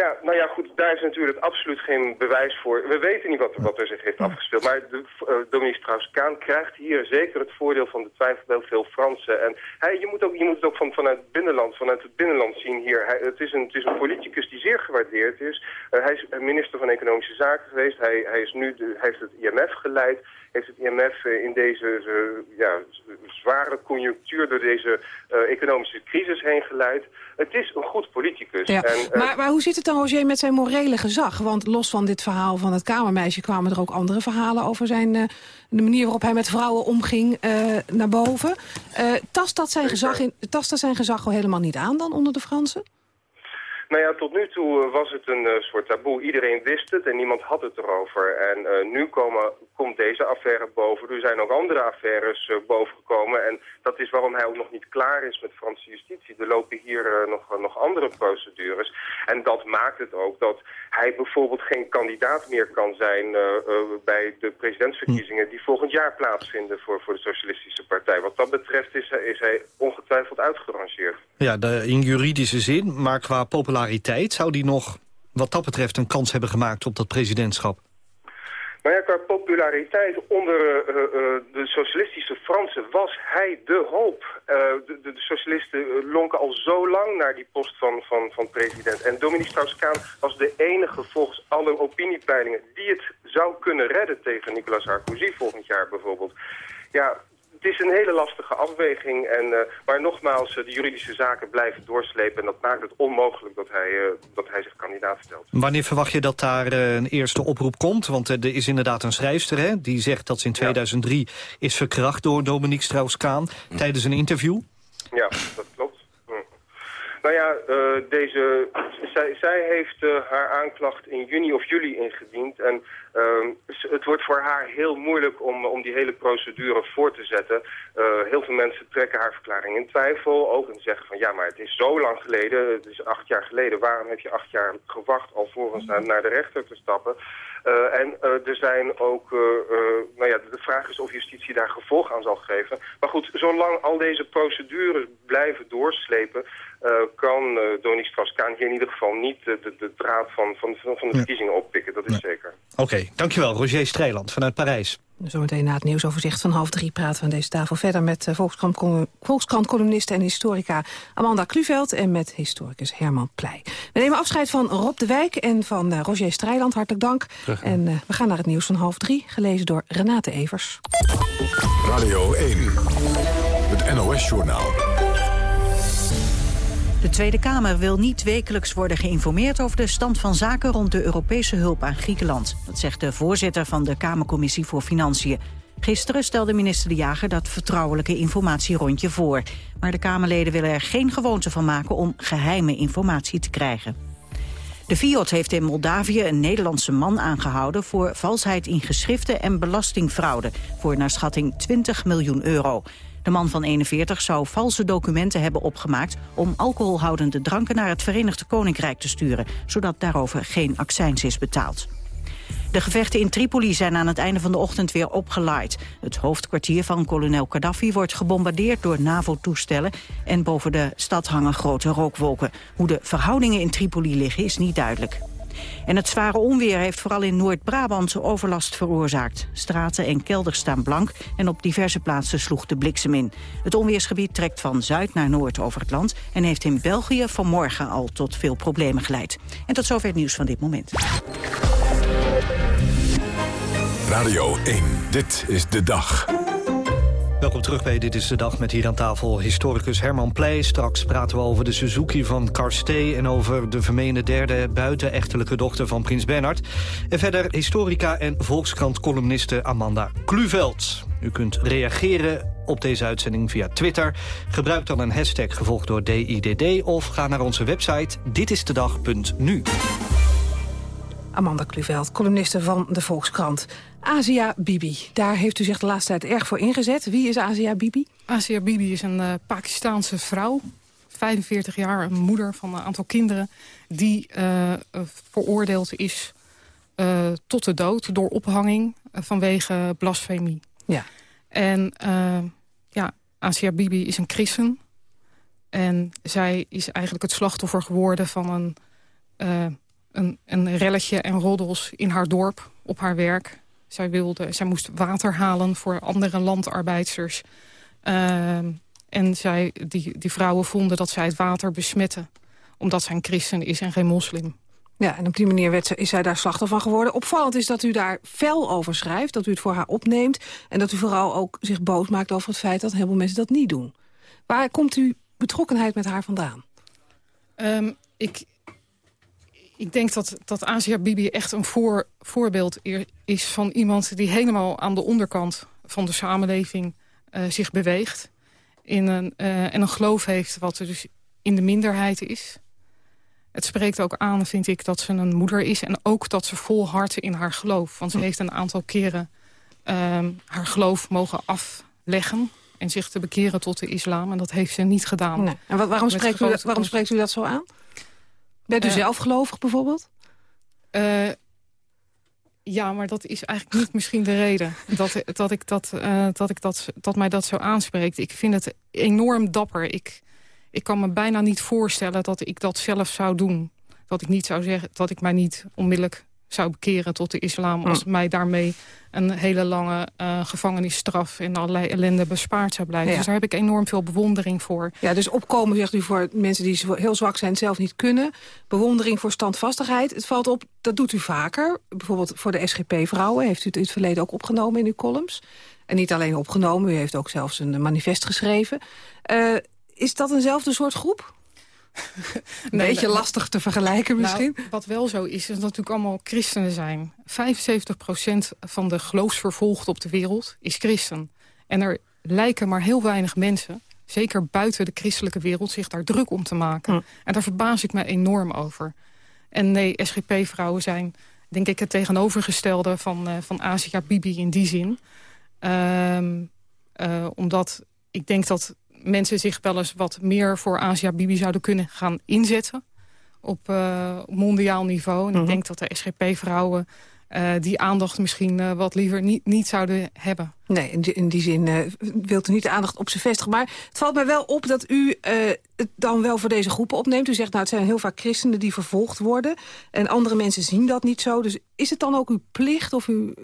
Ja, nou ja, goed, daar is natuurlijk absoluut geen bewijs voor. We weten niet wat, wat er zich heeft afgespeeld. Maar de, uh, Dominique Strauss-Kaan krijgt hier zeker het voordeel van de twijfel bij veel Fransen. En hij, je, moet ook, je moet het ook van, vanuit het binnenland, vanuit het binnenland zien hier. Hij, het, is een, het is een politicus die zeer gewaardeerd is. Uh, hij is minister van Economische Zaken geweest. Hij, hij, is nu de, hij heeft het IMF geleid heeft het IMF in deze uh, ja, zware conjunctuur door deze uh, economische crisis heen geleid. Het is een goed politicus. Ja. En, uh, maar, maar hoe zit het dan, Roger, met zijn morele gezag? Want los van dit verhaal van het kamermeisje kwamen er ook andere verhalen over zijn, de manier waarop hij met vrouwen omging naar boven. tast, dat zijn gezag in, tast dat zijn gezag al helemaal niet aan dan onder de Fransen? Nou ja, tot nu toe was het een uh, soort taboe. Iedereen wist het en niemand had het erover. En uh, nu komen, komt deze affaire boven. Er zijn ook andere affaires uh, bovengekomen. En dat is waarom hij ook nog niet klaar is met Franse justitie. Er lopen hier nog, nog andere procedures. En dat maakt het ook dat hij bijvoorbeeld geen kandidaat meer kan zijn... bij de presidentsverkiezingen die volgend jaar plaatsvinden voor, voor de Socialistische Partij. Wat dat betreft is, is hij ongetwijfeld uitgerangeerd. Ja, de, in juridische zin, maar qua populariteit... zou die nog wat dat betreft een kans hebben gemaakt op dat presidentschap? Nou ja, qua populariteit onder uh, uh, de socialistische Fransen was hij de hoop. De, de, de, socialisten lonken al zo lang naar die post van, van, van president. En Dominique Strauss-Kaan was de enige volgens alle opiniepeilingen die het zou kunnen redden tegen Nicolas Sarkozy volgend jaar bijvoorbeeld. Ja, het is een hele lastige afweging. En, uh, maar nogmaals, uh, de juridische zaken blijven doorslepen. En dat maakt het onmogelijk dat hij, uh, dat hij zich kandidaat stelt. Wanneer verwacht je dat daar een eerste oproep komt? Want er is inderdaad een schrijfster hè, die zegt dat ze in 2003 ja. is verkracht door Dominique Strauss-Kaan hm. tijdens een interview. Ja, dat. Nou ja, uh, deze, zij, zij heeft uh, haar aanklacht in juni of juli ingediend. En uh, het wordt voor haar heel moeilijk om, om die hele procedure voor te zetten. Uh, heel veel mensen trekken haar verklaring in twijfel. Ook en zeggen van ja, maar het is zo lang geleden. Het is acht jaar geleden. Waarom heb je acht jaar gewacht alvorens naar, naar de rechter te stappen? Uh, en uh, er zijn ook, uh, nou ja, de vraag is of justitie daar gevolg aan zal geven. Maar goed, zolang al deze procedures blijven doorslepen, kan Donnie Strauss-Kaan hier in ieder geval niet de, de, de draad van, van, van de verkiezingen oppikken. Dat is zeker. Oké, dankjewel. Roger Streeland vanuit Parijs. Zometeen na het nieuwsoverzicht van half drie praten we aan deze tafel verder met Volkskrant-columniste en historica Amanda Kluveld en met historicus Herman Pleij. We nemen afscheid van Rob de Wijk en van Roger Strijland. Hartelijk dank. En we gaan naar het nieuws van half drie, gelezen door Renate Evers. Radio 1, het NOS-journaal. De Tweede Kamer wil niet wekelijks worden geïnformeerd over de stand van zaken rond de Europese hulp aan Griekenland. Dat zegt de voorzitter van de Kamercommissie voor Financiën. Gisteren stelde minister De Jager dat vertrouwelijke informatierondje voor. Maar de Kamerleden willen er geen gewoonte van maken om geheime informatie te krijgen. De FIOD heeft in Moldavië een Nederlandse man aangehouden... voor valsheid in geschriften en belastingfraude... voor naar schatting 20 miljoen euro. De man van 41 zou valse documenten hebben opgemaakt... om alcoholhoudende dranken naar het Verenigd Koninkrijk te sturen... zodat daarover geen accijns is betaald. De gevechten in Tripoli zijn aan het einde van de ochtend weer opgelaaid. Het hoofdkwartier van kolonel Gaddafi wordt gebombardeerd door NAVO-toestellen... en boven de stad hangen grote rookwolken. Hoe de verhoudingen in Tripoli liggen is niet duidelijk. En het zware onweer heeft vooral in Noord-Brabant overlast veroorzaakt. Straten en kelders staan blank en op diverse plaatsen sloeg de bliksem in. Het onweersgebied trekt van zuid naar noord over het land... en heeft in België vanmorgen al tot veel problemen geleid. En tot zover het nieuws van dit moment. Radio 1, dit is de dag. Welkom terug bij Dit is de Dag met hier aan tafel historicus Herman Pleij. Straks praten we over de Suzuki van Karstee... en over de vermeende derde buitenechtelijke dochter van prins Bernhard. En verder historica en Volkskrant-columniste Amanda Kluveld. U kunt reageren op deze uitzending via Twitter. Gebruik dan een hashtag gevolgd door DIDD... of ga naar onze website ditistedag.nu. Amanda Kluveld, columniste van de Volkskrant. Asia Bibi, daar heeft u zich de laatste tijd erg voor ingezet. Wie is Asia Bibi? Asia Bibi is een uh, Pakistaanse vrouw, 45 jaar, een moeder van een aantal kinderen... die uh, veroordeeld is uh, tot de dood door ophanging vanwege blasfemie. Ja. En ja, Asia Bibi is een christen. En zij is eigenlijk het slachtoffer geworden van een een, een relletje en roddels in haar dorp, op haar werk. Zij, wilde, zij moest water halen voor andere landarbeidsters. Uh, en zij, die, die vrouwen vonden dat zij het water besmetten. Omdat zij een christen is en geen moslim. Ja, en op die manier werd ze, is zij daar slachtoffer van geworden. Opvallend is dat u daar fel over schrijft, dat u het voor haar opneemt... en dat u vooral ook zich boos maakt over het feit dat heel veel mensen dat niet doen. Waar komt uw betrokkenheid met haar vandaan? Um, ik, ik denk dat, dat Asia Bibi echt een voor, voorbeeld is van iemand... die helemaal aan de onderkant van de samenleving uh, zich beweegt. In een, uh, en een geloof heeft wat er dus in de minderheid is. Het spreekt ook aan, vind ik, dat ze een moeder is... en ook dat ze volhardt in haar geloof. Want ze heeft een aantal keren uh, haar geloof mogen afleggen en zich te bekeren tot de islam. En dat heeft ze niet gedaan. Nee. En wat, waarom, spreekt u, waarom spreekt u dat zo aan? Bent u uh, zelf gelovig bijvoorbeeld? Uh, ja, maar dat is eigenlijk niet misschien de reden dat, dat, ik dat, uh, dat, ik dat, dat mij dat zo aanspreekt. Ik vind het enorm dapper. Ik, ik kan me bijna niet voorstellen dat ik dat zelf zou doen. Dat ik niet zou zeggen dat ik mij niet onmiddellijk zou bekeren tot de islam... als hm. mij daarmee een hele lange uh, gevangenisstraf... en allerlei ellende bespaard zou blijven. Dus daar heb ik enorm veel bewondering voor. Ja, dus opkomen, zegt u, voor mensen die heel zwak zijn... zelf niet kunnen. Bewondering voor standvastigheid. Het valt op, dat doet u vaker. Bijvoorbeeld voor de SGP-vrouwen heeft u het in het verleden ook opgenomen in uw columns. En niet alleen opgenomen, u heeft ook zelfs een manifest geschreven. Uh, is dat eenzelfde soort groep? <laughs> Een nee, beetje lastig te vergelijken misschien. Nou, wat wel zo is, is dat natuurlijk allemaal christenen zijn. 75% van de geloofsvervolgden op de wereld is christen. En er lijken maar heel weinig mensen, zeker buiten de christelijke wereld... zich daar druk om te maken. Hm. En daar verbaas ik me enorm over. En nee, SGP-vrouwen zijn, denk ik, het tegenovergestelde van, uh, van Asia Bibi in die zin. Um, uh, omdat ik denk dat mensen zich wel eens wat meer voor Asia Bibi zouden kunnen gaan inzetten. Op uh, mondiaal niveau. En ik mhm. denk dat de SGP-vrouwen eh, die aandacht misschien uh, wat liever niet, niet zouden hebben. Nee, in die, in die zin uh, wilt u niet de aandacht op ze vestigen. Maar het valt mij wel op dat u het dan wel voor deze groepen opneemt. U zegt, nou, het zijn heel vaak christenen die vervolgd worden. En andere mensen zien dat niet zo. Dus is het dan ook uw plicht of u...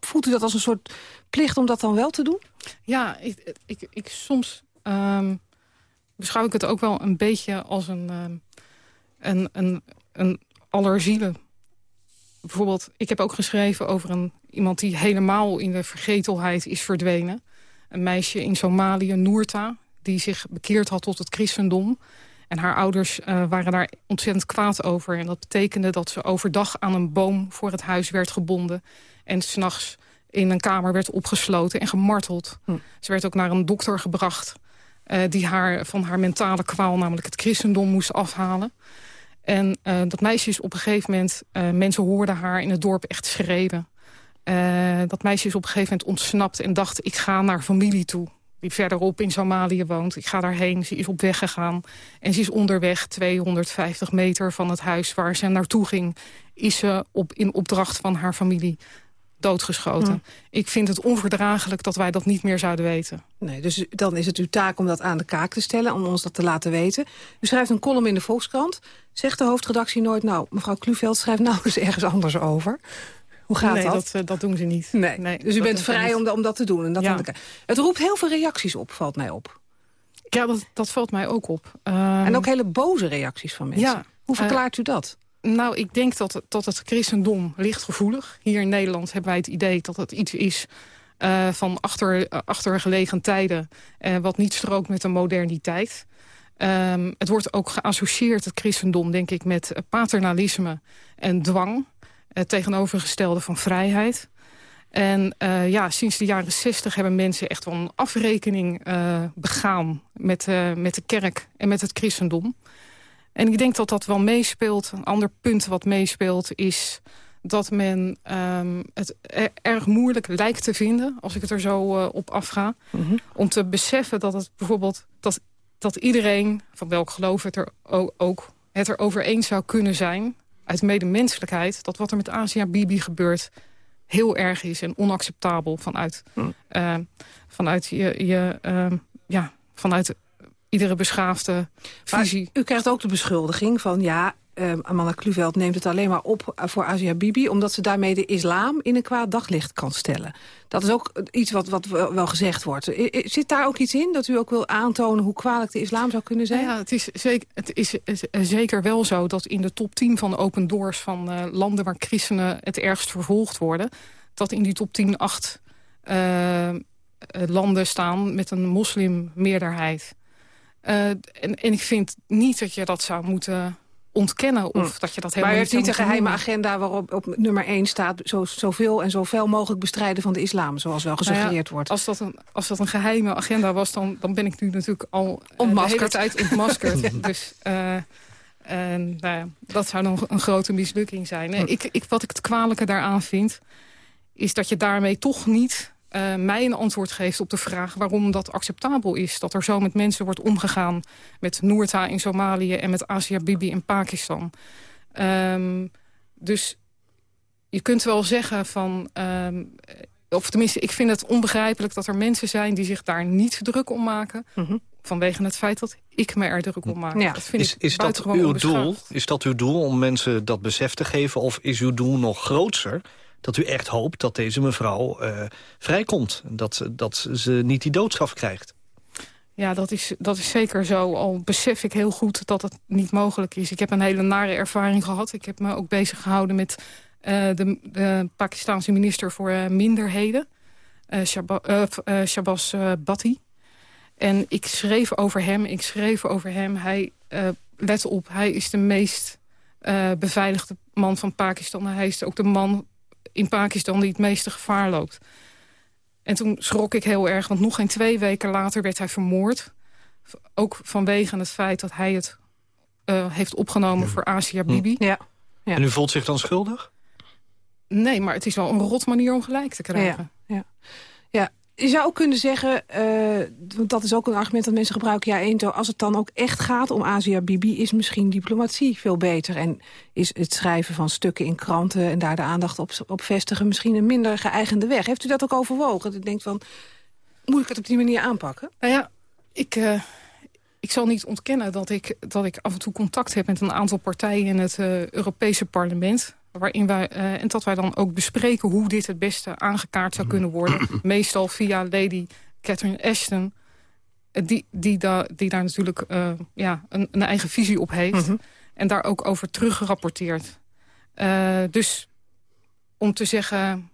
Voelt u dat als een soort plicht om dat dan wel te doen? Ja, ik, ik, ik soms um, beschouw ik het ook wel een beetje als een, um, een, een, een allerzielen bijvoorbeeld, ik heb ook geschreven over een, iemand die helemaal in de vergetelheid is verdwenen. Een meisje in Somalië, Noorta, die zich bekeerd had tot het christendom. En haar ouders uh, waren daar ontzettend kwaad over. En dat betekende dat ze overdag aan een boom voor het huis werd gebonden. En s'nachts in een kamer werd opgesloten en gemarteld. Hm. Ze werd ook naar een dokter gebracht... Uh, die haar van haar mentale kwaal, namelijk het christendom, moest afhalen. En uh, dat meisje is op een gegeven moment... Uh, mensen hoorden haar in het dorp echt schreeuwen. Dat meisje is op een gegeven moment ontsnapt en dacht... ik ga naar familie toe, die verderop in Somalië woont. Ik ga daarheen, ze is op weg gegaan. En ze is onderweg 250 meter van het huis waar ze naartoe ging... is ze op, in opdracht van haar familie doodgeschoten. Ik vind het onverdraaglijk dat wij dat niet meer zouden weten. Nee, dus dan is het uw taak om dat aan de kaak te stellen... om ons dat te laten weten. U schrijft een column in de Volkskrant. Zegt de hoofdredactie nooit... nou, mevrouw Kluveld schrijft nou eens <laughs> ergens anders over. Hoe gaat nee, dat? dat, uh, dat doen ze niet. Nee. nee dus u bent vrij om, om, dat te doen. En dat ja. Het roept heel veel reacties op, valt mij op. Ja, dat, dat valt mij ook op. Um, en ook hele boze reacties van mensen. Ja, Hoe verklaart uh, u dat? Nou, ik denk dat, dat het christendom ligt gevoelig. Hier in Nederland hebben wij het idee dat het iets is... Uh, van achter, achtergelegen tijden, uh, wat niet strookt met de moderniteit. Um, het wordt ook geassocieerd, het christendom, denk ik, met paternalisme en dwang. Het tegenovergestelde van vrijheid. En ja, sinds de jaren zestig hebben mensen echt wel een afrekening begaan met, met de kerk en met het christendom. En ik denk dat dat wel meespeelt. Een ander punt wat meespeelt is dat men um, het erg moeilijk lijkt te vinden... als ik het er zo uh, op afga. Mm -hmm. Om te beseffen dat het bijvoorbeeld... dat, dat iedereen, van welk geloof het er ook... het er over eens zou kunnen zijn... uit medemenselijkheid... dat wat er met Asia Bibi gebeurt heel erg is en onacceptabel vanuit, mm. uh, vanuit je, je uh, ja, vanuit iedere beschaafde visie. Maar u krijgt ook de beschuldiging van... ja, uh, Amanda Kluveld neemt het alleen maar op voor Asia Bibi... omdat ze daarmee de islam in een kwaad daglicht kan stellen. Dat is ook iets wat, wat wel gezegd wordt. Zit daar ook iets in dat u ook wil aantonen... hoe kwalijk de islam zou kunnen zijn? Ja, het is zeker, het is zeker wel zo dat in de top 10 van de Open Doors... van uh, landen waar christenen het ergst vervolgd worden... dat in die top 10 acht uh, landen staan met een moslimmeerderheid... Uh, en, en ik vind niet dat je dat zou moeten ontkennen. Of dat je dat helemaal maar je hebt niet een geheime noemen. agenda waarop op nummer 1 staat... Zo, zoveel en zoveel mogelijk bestrijden van de islam, zoals wel gesuggereerd nou ja, wordt. Als dat, een, als dat een geheime agenda was, dan, dan ben ik nu natuurlijk al ontmaskerd. de hele tijd ontmaskerd. <laughs> dus uh, en, nou ja, dat zou dan een grote mislukking zijn. Nee, ik, ik, wat ik het kwalijke daaraan vind, is dat je daarmee toch niet uh, mij een antwoord geeft op de vraag waarom dat acceptabel is. Dat er zo met mensen wordt omgegaan met Noorta in Somalië... en met Asia Bibi in Pakistan. Um, dus je kunt wel zeggen van... Um, of tenminste, ik vind het onbegrijpelijk dat er mensen zijn... die zich daar niet druk om maken... Mm -hmm. vanwege het feit dat ik me er druk om maak. Ja. Dat vind is, ik is dat uw doel? Is dat uw doel om mensen dat besef te geven? Of is uw doel nog groter dat u echt hoopt dat deze mevrouw uh, vrijkomt. Dat, dat ze niet die doodstraf krijgt. Ja, dat is, dat is zeker zo. Al besef ik heel goed dat het niet mogelijk is. Ik heb een hele nare ervaring gehad. Ik heb me ook bezig gehouden met uh, de, de Pakistanse minister voor uh, minderheden. Shaba, Shabazz Bhatti. En ik schreef over hem, ik schreef over hem. Hij, let op, hij is de meest beveiligde man van Pakistan. Hij is ook de man in Pakistan die het meeste gevaar loopt. En toen schrok ik heel erg, want nog geen twee weken later werd hij vermoord. Ook vanwege het feit dat hij het uh, heeft opgenomen ja. voor Asia Bibi. Ja. ja. En u voelt zich dan schuldig? Nee, maar het is wel een rot manier om gelijk te krijgen. Ja, ja. Je zou ook kunnen zeggen, uh, want dat is ook een argument dat mensen gebruiken... ja, Eento, als het dan ook echt gaat om Asia Bibi... is misschien diplomatie veel beter. En is het schrijven van stukken in kranten... en daar de aandacht op, op vestigen misschien een minder geëigende weg. Heeft u dat ook overwogen? Ik denk van, moet ik het op die manier aanpakken? Nou ja, ik... Uh ik zal niet ontkennen dat ik, dat ik af en toe contact heb met een aantal partijen in het uh, Europese parlement. Waarin wij, uh, en dat wij dan ook bespreken hoe dit het beste aangekaart zou kunnen worden. <clears throat> Meestal via Lady Catherine Ashton. Eh, die, die, da, die daar natuurlijk uh, ja, een, een, eigen visie op heeft. -hmm. En daar ook over teruggerapporteert. dus om te zeggen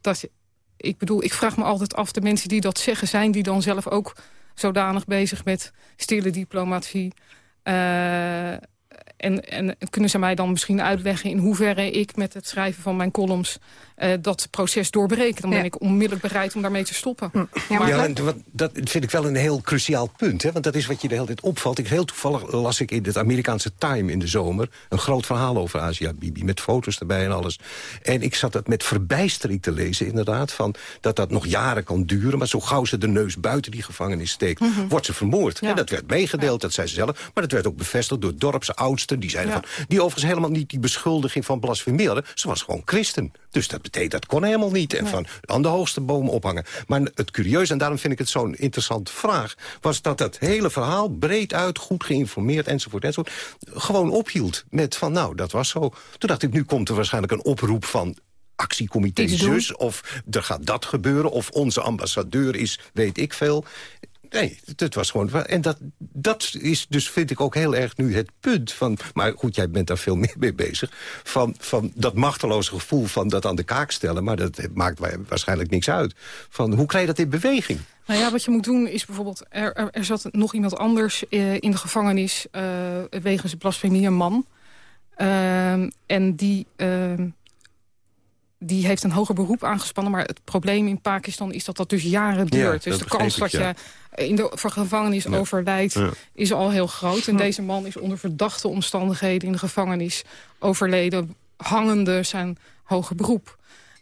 dat... Ik bedoel, ik vraag me altijd af, de mensen die dat zeggen... zijn die dan zelf ook zodanig bezig met stille diplomatie... Uh, en, en kunnen ze mij dan misschien uitleggen in hoeverre ik met het schrijven van mijn columns uh, dat proces doorbreek. Dan ben ik onmiddellijk bereid om daarmee te stoppen. Hm. Ja, maar ja, dat vind ik wel een heel cruciaal punt. Hè? Want dat is wat je de hele tijd opvalt. Ik, heel toevallig las ik in het Amerikaanse Time in de zomer... een groot verhaal over Asia Bibi, met foto's erbij en alles. En ik zat dat met verbijstering te lezen, inderdaad... Van dat dat nog jaren kan duren, maar zo gauw ze de neus buiten die gevangenis steekt... Mm -hmm. wordt ze vermoord. Ja. En dat werd meegedeeld, dat zei ze zelf. Maar dat werd ook bevestigd door dorpse Die zeiden van, die overigens helemaal niet die beschuldiging van blasfemie hadden. Ze was gewoon christen. Dus dat betekent, dat kon helemaal niet. En van aan de hoogste boom ophangen. Maar het curieus, en daarom vind ik het zo'n interessante vraag... was dat dat hele verhaal breed uit, goed geïnformeerd, enzovoort, enzovoort... gewoon ophield met van, nou, dat was zo. Toen dacht ik, nu komt er waarschijnlijk een oproep van actiecomité zus... of er gaat dat gebeuren, of onze ambassadeur is, weet ik veel. Nee, het was gewoon... En dat, dat is dus, vind ik ook heel erg nu het punt van... Maar goed, jij bent daar veel <laughs> meer mee bezig. Van, van dat machteloze gevoel van dat aan de kaak stellen. Maar dat maakt waarschijnlijk niks uit. Van, hoe krijg je dat in beweging? Nou ja, wat je moet doen is bijvoorbeeld... Er, er, zat nog iemand anders uh, in de gevangenis... Uh, wegens blasfemie, een man. Uh, en die die heeft een hoger beroep aangespannen. Maar het probleem in Pakistan is dat dat dus jaren duurt. Ja, dus de kans dat ja. je in de gevangenis ja. overlijdt is al heel groot. En deze man is onder verdachte omstandigheden in de gevangenis overleden. Hangende zijn hoger beroep.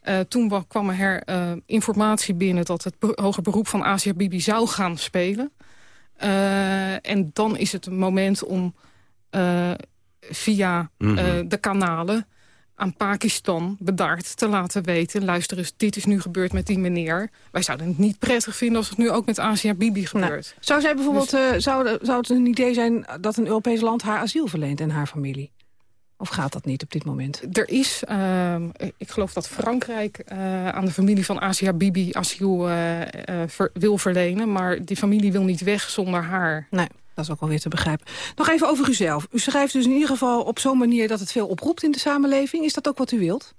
Uh, toen kwam er uh, informatie binnen dat het hoger beroep van Asia Bibi zou gaan spelen. Uh, en dan is het een moment om via mm -hmm. de kanalen aan Pakistan bedaard te laten weten... luister eens, dit is nu gebeurd met die meneer. Wij zouden het niet prettig vinden als het nu ook met Asia Bibi gebeurt. Nou, zou zij bijvoorbeeld, dus... uh, zou, zou het een idee zijn dat een Europees land haar asiel verleent en haar familie? Of gaat dat niet op dit moment? Er is, uh, ik geloof dat Frankrijk uh, aan de familie van Asia Bibi asiel uh, ver, wil verlenen. Maar die familie wil niet weg zonder haar. Nee. Dat is ook alweer te begrijpen. Nog even over uzelf. U schrijft dus in ieder geval op zo'n manier dat het veel oproept in de samenleving. Is dat ook wat u wilt?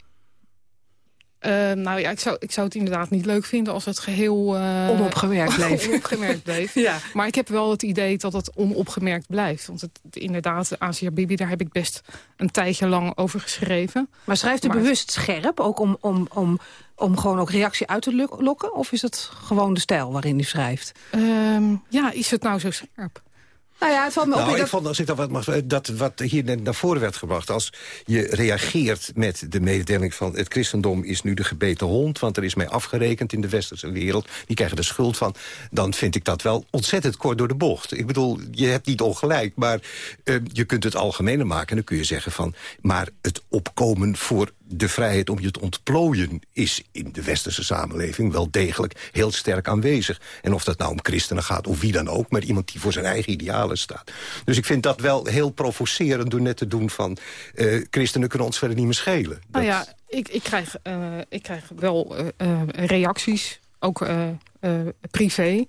Uh, nou ja, ik zou, ik zou het inderdaad niet leuk vinden als het geheel... Uh, onopgemerkt <laughs> bleef. onopgemerkt bleef. <laughs> ja. Maar ik heb wel het idee dat het onopgemerkt blijft. Want het, inderdaad, Asia Bibi, daar heb ik best een tijdje lang over geschreven. Maar schrijft u maar bewust scherp, ook om, om, om, om gewoon ook reactie uit te lokken? Of is het gewoon de stijl waarin u schrijft? Um, ja, is het nou zo scherp? Nou ja, het valt me nou, op. Ik vond, als ik dat, wat mag, dat wat hier net naar voren werd gebracht... als je reageert met de mededeling van... het christendom is nu de gebeten hond... want er is mee afgerekend in de westerse wereld... die krijgen de schuld van... dan vind ik dat wel ontzettend kort door de bocht. Ik bedoel, je hebt niet ongelijk, maar uh, je kunt het algemener maken... en dan kun je zeggen van... maar het opkomen voor de vrijheid om je te ontplooien is in de westerse samenleving wel degelijk heel sterk aanwezig. En of dat nou om christenen gaat of wie dan ook, maar iemand die voor zijn eigen idealen staat. Dus ik vind dat wel heel provocerend door net te doen van uh, christenen kunnen ons verder niet meer schelen. Dat... Nou ja, ik, ik, krijg, uh, ik krijg wel uh, reacties, ook privé.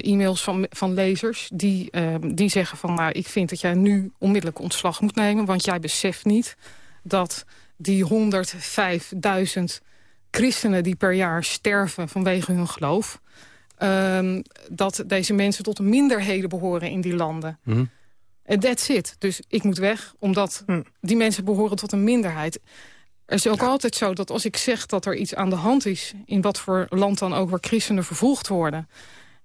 e-mails van, van lezers die, die zeggen van... nou, ik vind dat jij nu onmiddellijk ontslag moet nemen... want jij beseft niet dat die 105.000 christenen die per jaar sterven vanwege hun geloof... Um, dat deze mensen tot de minderheden behoren in die landen. Mm. En that's it. Dus ik moet weg, omdat mm. die mensen behoren tot een minderheid. Er is ook ja. altijd zo dat als ik zeg dat er iets aan de hand is... in wat voor land dan ook waar christenen vervolgd worden...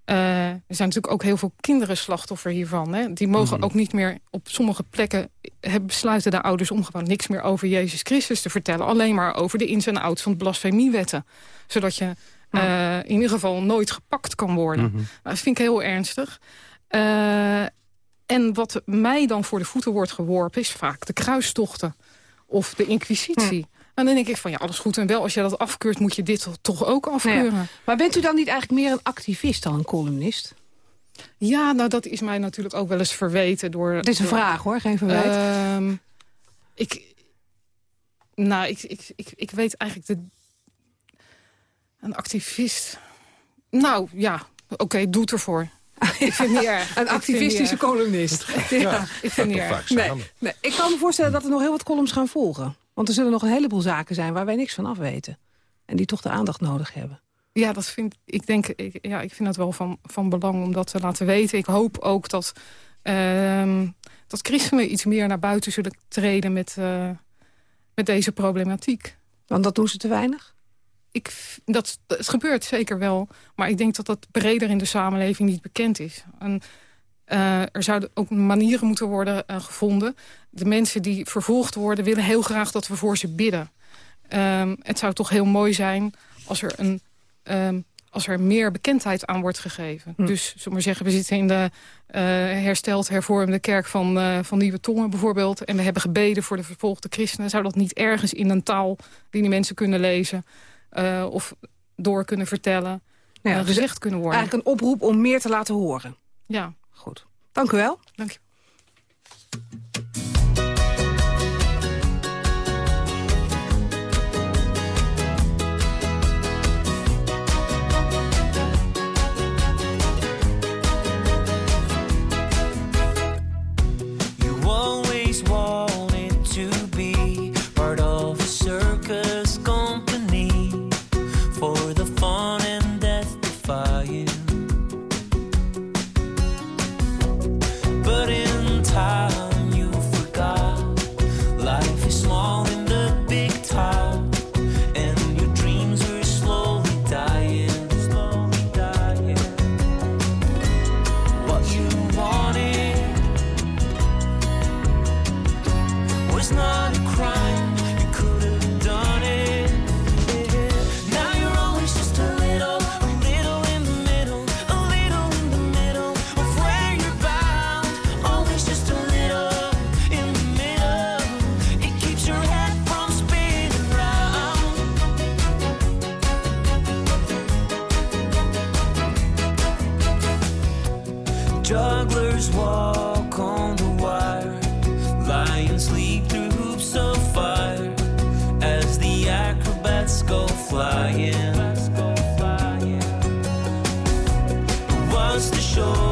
Uh, er zijn natuurlijk ook heel veel kinderen slachtoffer hiervan. Hè? Die mogen mm. ook niet meer op sommige plekken... besluiten de ouders om gewoon niks meer over Jezus Christus te vertellen. Alleen maar over de ins en outs van blasfemiewetten. Zodat je uh, in ieder geval nooit gepakt kan worden. Mhm. Nou, dat vind ik heel ernstig. Uh, en wat mij dan voor de voeten wordt geworpen... is vaak de kruistochten of de inquisitie. En dan denk ik van ja, alles goed en wel. Als je dat afkeurt, moet je dit toch ook afkeuren. Ja. Maar bent u dan niet eigenlijk meer een activist dan een columnist? Ja, nou dat is mij natuurlijk ook wel eens verweten door... Het is een door, vraag hoor, geen verwijt. Uh, ik, nou, ik, ik, ik, ik weet eigenlijk de... Een activist... Nou, ja, oké, okay, doe het ervoor. <laughs> ik vind het niet erg. Een activistische columnist. <laughs> ja, ja, ik vind het niet erg. Nee, nee, ik kan me voorstellen dat er nog heel wat columns gaan volgen. Want er zullen nog een heleboel zaken zijn waar wij niks van af weten. En die toch de aandacht nodig hebben. Ja, dat vind ik denk ik, ja, ik vind dat wel van, van belang om dat te laten weten. Ik hoop ook dat, uh, dat christenen iets meer naar buiten zullen treden met, uh, met deze problematiek. Want dat doen ze te weinig? Ik, dat, het gebeurt zeker wel, maar ik denk dat dat breder in de samenleving niet bekend is. En, uh, er zouden ook manieren moeten worden uh, gevonden. De mensen die vervolgd worden willen heel graag dat we voor ze bidden. Um, het zou toch heel mooi zijn als er, een, um, als er meer bekendheid aan wordt gegeven. Hm. Dus, zullen maar zeggen, we zitten in de uh, hersteld hervormde kerk van, van Nieuwe Tongen bijvoorbeeld. En we hebben gebeden voor de vervolgde christenen. Zou dat niet ergens in een taal die die mensen kunnen lezen... Of door kunnen vertellen, ja, dus gezegd kunnen worden. Eigenlijk een oproep om meer te laten horen. Ja. Goed. Dank u wel. Dank je. Little in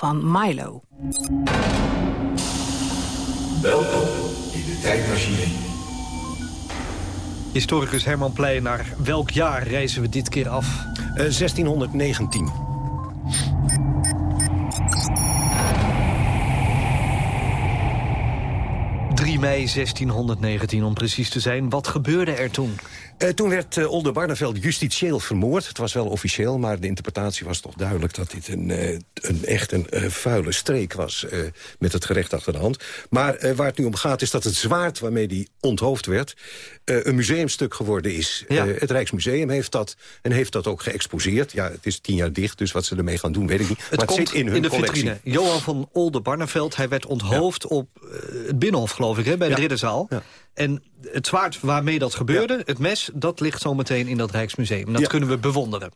van Milo. Welkom in de tijdmachine. Historicus Herman Pleij, naar welk jaar reizen we dit keer af? Uh, 1619. 3 mei 1619 om precies te zijn. Wat gebeurde er toen? Uh, toen werd uh, Olde Barneveld justitieel vermoord. Het was wel officieel, maar de interpretatie was toch duidelijk... dat dit een, uh, een echt een vuile streek was met het gerecht achter de hand. Maar waar het nu om gaat is dat het zwaard waarmee die onthoofd werd... een museumstuk geworden is. Ja. het Rijksmuseum heeft dat en heeft dat ook geëxposeerd. Ja, het is tien jaar dicht, dus wat ze ermee gaan doen weet ik niet. Het maar komt het zit in hun in de collectie. vitrine. Johan van Olde Barneveld, hij werd onthoofd op het Binnenhof, geloof ik, hè, bij de. Ridderzaal. En het zwaard waarmee dat gebeurde, het mes, dat ligt zo meteen in dat Rijksmuseum. Dat kunnen we bewonderen.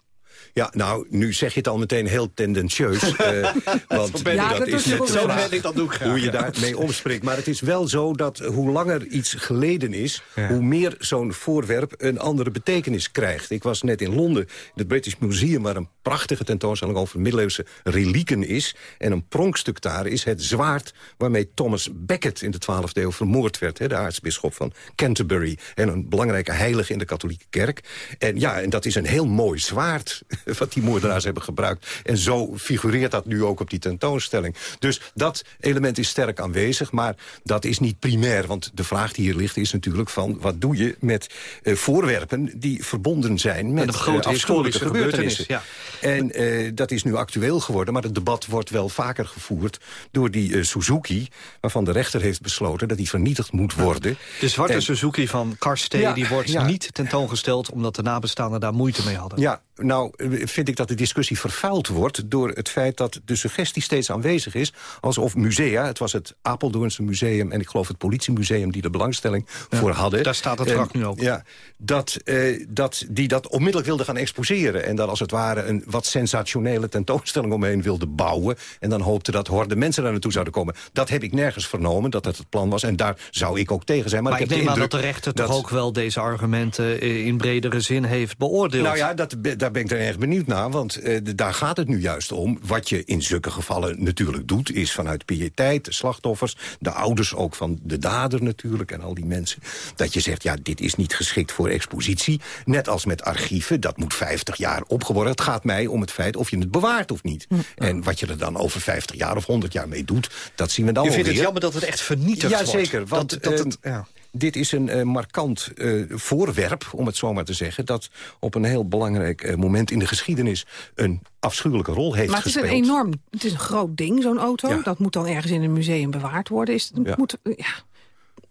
Ja, nou, nu zeg je het al meteen heel tendentieus. eh, <laughs> want. Ja, dat dat is. Zo ben ik, dat doe ik graag, hoe je daarmee omspreekt. Maar het is wel zo dat hoe langer iets geleden is... hoe meer zo'n voorwerp een andere betekenis krijgt. Ik was net in Londen, in het British Museum... waar een prachtige tentoonstelling over middeleeuwse relieken is. En een pronkstuk daar is het zwaard waarmee Thomas Becket... in de 12e eeuw vermoord werd, hè, de aartsbisschop van Canterbury. En een belangrijke heilige in de katholieke kerk. En ja, en dat is een heel mooi zwaard <laughs> wat die moordenaars hebben gebruikt. En zo figureert dat nu ook op die tentoonstelling. Dus dat element is sterk aanwezig, maar dat is niet primair. Want de vraag die hier ligt is natuurlijk van... wat doe je met eh, voorwerpen die verbonden zijn met een grote afschuwelijke historische gebeurtenis, En eh, dat is nu actueel geworden, maar het debat wordt wel vaker gevoerd... door die Suzuki, waarvan de rechter heeft besloten... dat die vernietigd moet worden. De zwarte En- Suzuki van Karstee Ja, die wordt ja. niet tentoongesteld... omdat de nabestaanden daar moeite mee hadden. Ja, nou vind ik dat de discussie vervuild wordt... door het feit dat de suggestie steeds aanwezig is... alsof musea, het was het Apeldoornse museum... en ik geloof het politiemuseum die er belangstelling voor hadden... daar staat het wrak nu ook. Ja, dat, eh, dat die dat onmiddellijk wilden gaan exposeren... en dat als het ware een wat sensationele tentoonstelling omheen wilde bouwen... en dan hoopte dat horde mensen daar naartoe zouden komen. Dat heb ik nergens vernomen, dat dat het plan was... en daar zou ik ook tegen zijn. Maar, Maar, ik heb neem aan dat de rechter toch ook wel deze argumenten eh, in bredere zin heeft beoordeeld. Nou ja, dat, daar ben ik er erg benieuwd naar. Want eh, daar gaat het nu juist om. Wat je in zulke gevallen natuurlijk doet... is vanuit piëteit, de slachtoffers... de ouders ook van de dader natuurlijk en al die mensen... dat je zegt, ja, dit is niet geschikt voor expositie. Net als met archieven, dat moet 50 jaar opgeworpen. Het gaat mij om het feit of je het bewaart of niet. En wat je er dan over 50 jaar of 100 jaar mee doet... dat zien we dan Je vindt het jammer dat het echt vernietigd Ja, wordt. zeker. Want Dat- dat het- eh, dit is een eh, markant eh, voorwerp, om het zo maar te zeggen... dat op een heel belangrijk eh, moment in de geschiedenis... een afschuwelijke rol heeft Maar het is gespeeld. een enorm, het is een groot ding, zo'n auto. Ja. Dat moet dan ergens in een museum bewaard worden. Is, het Ja. moet, ja,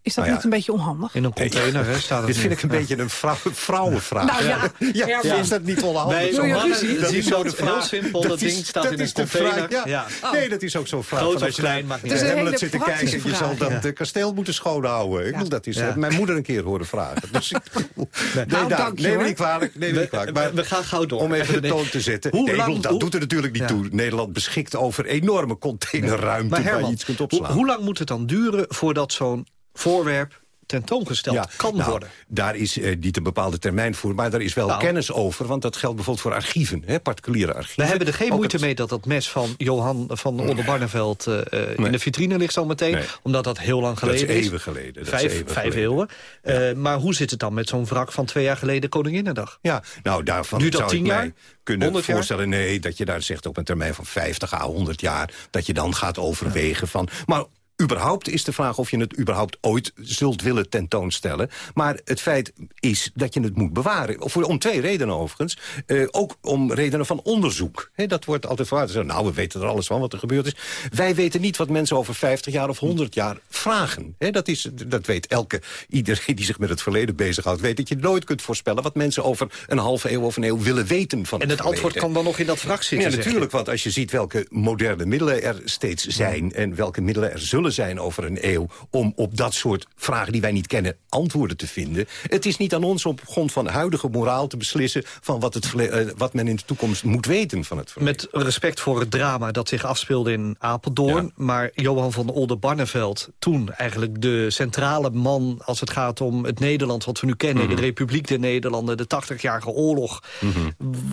is dat Nou ja. niet een beetje onhandig? In een container hè, staat het Dit vind ik een beetje een vrouw, vrouwenvraag. Nou <laughs> ja. ja, Ja, is dat niet onhandig? Wij Zo'n mannen zien is dat zo de heel vraag. simpel, dat is- ding staat dat in een is de container. vraag, Ja. Nee, dat is ook zo'n vraag. Groot of klein, maakt niet uit. Het is een Hamlet hele zit te kijken... je zal dan het kasteel moeten schoonhouden. Ik bedoel, dat is, Ja. mijn moeder een keer horen vragen. Dus <laughs> nee, Nou, je, neem me hoor. niet kwalijk. Neem me niet kwalijk. Maar we gaan gauw door. Om even de Nee. toon te zetten. Nee, dat doet er natuurlijk niet Ja. toe. Nederland beschikt over enorme containerruimte... Waar je iets kunt opslaan. hoe lang moet het dan duren voordat zo'n voorwerp tentoongesteld kan nou, worden? Daar is eh, niet een bepaalde termijn voor, maar daar is wel Nou. kennis over. Want dat geldt bijvoorbeeld voor archieven, hè, particuliere archieven. We hebben er geen Ook moeite het- mee dat dat mes van Johan van Oldenbarneveld eh, eh, in de vitrine ligt zo meteen. Nee. Omdat dat heel lang Dat is geleden eeuwen geleden. Dat is vijf eeuwen vijf geleden. eeuwen. Maar hoe zit het dan met zo'n wrak van twee jaar geleden Koninginnedag? Ja, nou daarvan Duurt dat zou ik tien mij jaar? kunnen 100 jaar? voorstellen... nee, dat je daar zegt op een termijn van 50 à 100 jaar... dat je dan gaat overwegen van... maar überhaupt is de vraag of je het überhaupt ooit zult willen tentoonstellen. Maar het feit is dat je het moet bewaren. Of om twee redenen overigens. Eh, ook om redenen van onderzoek. Dat wordt altijd verwaard. Nou, we weten er alles van wat er gebeurd is. Wij weten niet wat mensen over 50 jaar of 100 jaar vragen. Dat, is, dat weet elke, iedereen die zich met het verleden bezighoudt. Weet dat je nooit kunt voorspellen wat mensen over een halve eeuw of een eeuw willen weten van En het antwoord kan dan nog in dat wrak zitten, Ja, natuurlijk, want als je ziet welke moderne middelen er steeds zijn... en welke middelen er zullen zijn over een eeuw... om op dat soort vragen die wij niet kennen antwoorden te vinden... het is niet aan ons op grond van huidige moraal te beslissen... van wat, het, eh, wat men in de toekomst moet weten van het verleden. Met respect voor het drama dat zich afspeelde in Apeldoorn. Maar Johan van Oldenbarneveld, toen eigenlijk de centrale man... als het gaat om het Nederland wat we nu kennen... Mhm. de Republiek der Nederlanden, de 80-jarige oorlog...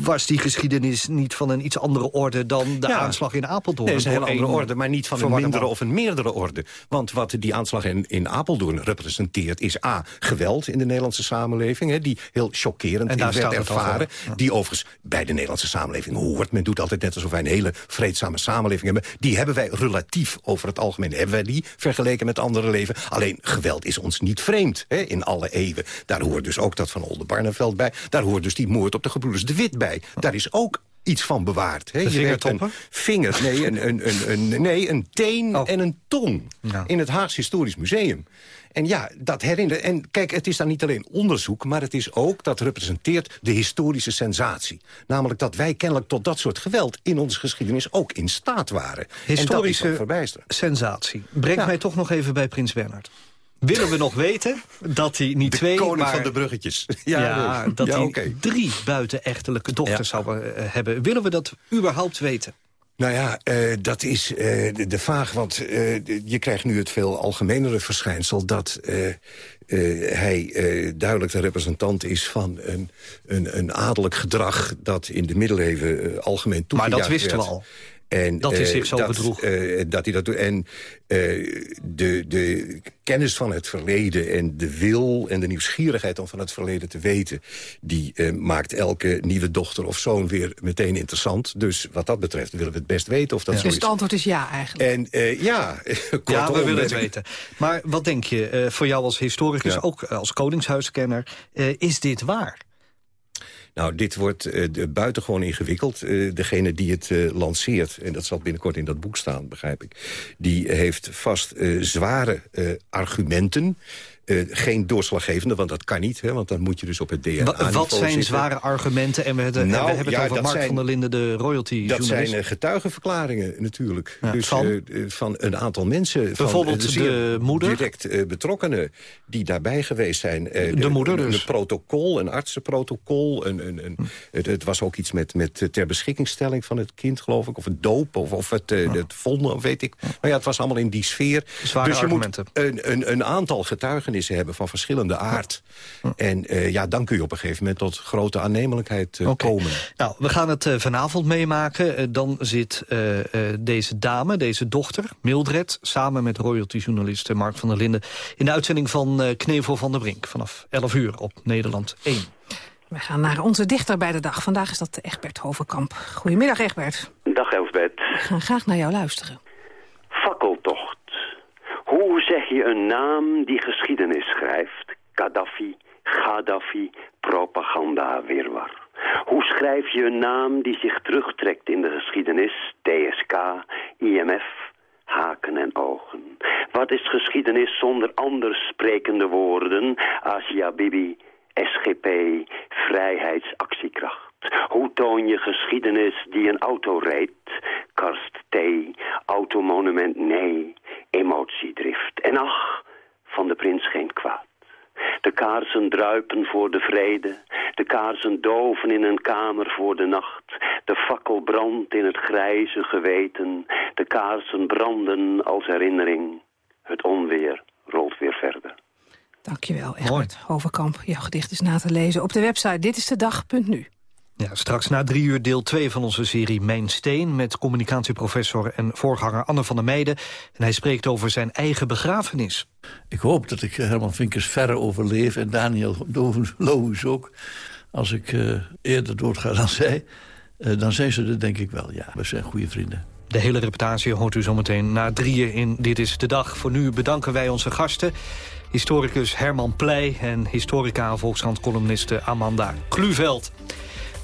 was die geschiedenis niet van een iets andere orde... dan de Ja. aanslag in Apeldoorn. Nee, is een hele andere orde, maar niet van een mindere man. of een meerdere Want wat die aanslag in, in Apeldoorn representeert... is A, geweld in de Nederlandse samenleving... Hè, die heel chockerend En daar werd ervaren. Ja. Die overigens bij de Nederlandse samenleving hoort. Men doet altijd net alsof wij een hele vreedzame samenleving hebben. Die hebben wij relatief over het algemeen. Hebben wij die vergeleken met andere leven. Alleen geweld is ons niet vreemd hè, in alle eeuwen. Daar hoort dus ook dat van Oldenbarneveld bij. Daar hoort dus die moord op de gebroeders De Wit bij. Daar is ook iets van bewaard. Hè. Je vingertoppen? Een vinger, nee, een, een, een, een, nee, een teen Oh. en een tong. In het Haags Historisch Museum. En ja, dat herinnert. En kijk, het is dan niet alleen onderzoek, maar het is ook, dat representeert de historische sensatie. Namelijk dat wij kennelijk tot dat soort geweld in onze geschiedenis ook in staat waren. en dat is Historische sensatie. Brengt Ja. mij toch nog even bij Prins Bernhard. Willen we nog weten dat hij niet De twee, koning maar... van de bruggetjes. <laughs> Ja, Ja, dat ja, hij drie buitenechtelijke dochters zou eh, hebben. Willen we dat überhaupt weten? Nou ja, eh, dat is eh, de, de vraag, want je krijgt nu het veel algemenere verschijnsel... dat hij duidelijk de representant is van een, een, een adellijk gedrag... dat in de middeleeuwen algemeen Maar toegejuicht dat wisten we werd. al. En, Dat hij eh, zich zo dat, bedroeg. eh, dat hij dat doet. En eh, de, de kennis van het verleden en de wil en de nieuwsgierigheid om van het verleden te weten... die eh, maakt elke nieuwe dochter of zoon weer meteen interessant. Dus wat dat betreft willen we het best weten of dat zo Dus is. het antwoord is ja eigenlijk. En eh, ja, <laughs> kortom, ja, we willen het weten. Maar wat denk je, eh, voor jou als historicus, Ja. ook als koningshuiskenner... eh, is dit waar? Nou, dit wordt de, buitengewoon ingewikkeld. Eh, degene die het eh, lanceert, en dat zal binnenkort in dat boek staan, begrijp ik... die heeft vast zware argumenten. Eh, geen doorslaggevende, want dat kan niet, hè, want dan moet je dus op het DNA Wa- wat zijn zitten. zware argumenten? En we, hebben- Nou, we hebben het over Mark zijn- van der Linden, de royalty Dat zijn eh, getuigenverklaringen natuurlijk. Ja, dus van? eh, van een aantal mensen. van, Bijvoorbeeld zeer de moeder? Direct betrokkenen die daarbij geweest zijn. De moeder dus? Een protocol, een artsenprotocol. Een, een, een, het, het was ook iets met, met ter beschikkingstelling van het kind, geloof ik. Of het doop, of, of het, het vonden, weet ik. Maar ja, het was allemaal in die sfeer. Zware dus je argumenten. moet een, een, een aantal getuigenissen hebben van verschillende aard. En eh, ja, dan kun je op een gegeven moment tot grote aannemelijkheid eh, komen. Nou, we gaan het eh, vanavond meemaken. Dan zit eh, eh, deze dame, deze dochter, Mildred... samen met royalty-journalist Mark van der Linden... in de uitzending van eh, Knevel van der Brink... vanaf 11 uur op Nederland 1. We gaan naar onze dichter bij de dag. Vandaag is dat Egbert Hovenkamp. Goedemiddag, Egbert. Dag Elsbeth. We gaan graag naar jou luisteren. Zeg je een naam die geschiedenis schrijft? Gaddafi, Gaddafi, propaganda, wirwar. Hoe schrijf je een naam die zich terugtrekt in de geschiedenis? TSK, IMF, haken en ogen. Wat is geschiedenis zonder anders sprekende woorden? Asia Bibi, SGP, vrijheidsactiekracht. Hoe toon je geschiedenis die een auto reed? Karst T, automonument nee, En ach, van de prins geen kwaad. De kaarsen druipen voor de vrede, de kaarsen doven in een kamer voor de nacht. De fakkel brandt in het grijze geweten, de kaarsen branden als herinnering. Het onweer rolt weer verder. Dankjewel, Egbert Hovenkamp. Jouw gedicht is na te lezen op de website ditistedag.nu. Ja, straks na drie uur deel 2 van onze serie Mijn Steen... met communicatieprofessor en voorganger Anne van der Meijden. En hij spreekt over zijn eigen begrafenis. Ik hoop dat ik Herman Vinkers verre overleef en Daniel Loos ook. Als ik eh, eerder doodga dan zij, eh, dan zijn ze er denk ik wel. Ja, we zijn goede vrienden. De hele reportage hoort u zometeen na drieën in Dit is de Dag. Voor nu bedanken wij onze gasten. Historicus Herman Pleij en historica en Volkskrant-columniste Amanda Kluveld.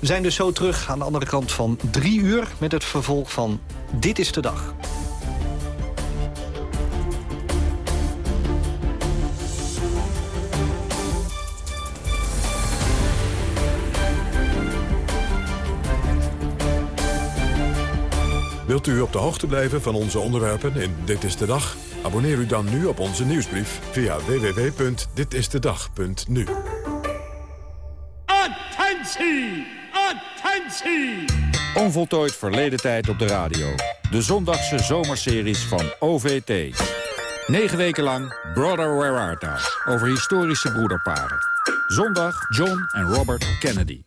We zijn dus zo terug aan de andere kant van drie uur... met het vervolg van Dit is de Dag. Wilt u op de hoogte blijven van onze onderwerpen in Dit is de Dag? Abonneer u dan nu op onze nieuwsbrief via www.ditistedag.nu. Attentie! Attentie! Onvoltooid verleden tijd op de radio. De zondagse zomerseries van OVT. Negen weken lang Brother Where Art Thou? Over historische broederparen. Zondag John en Robert Kennedy.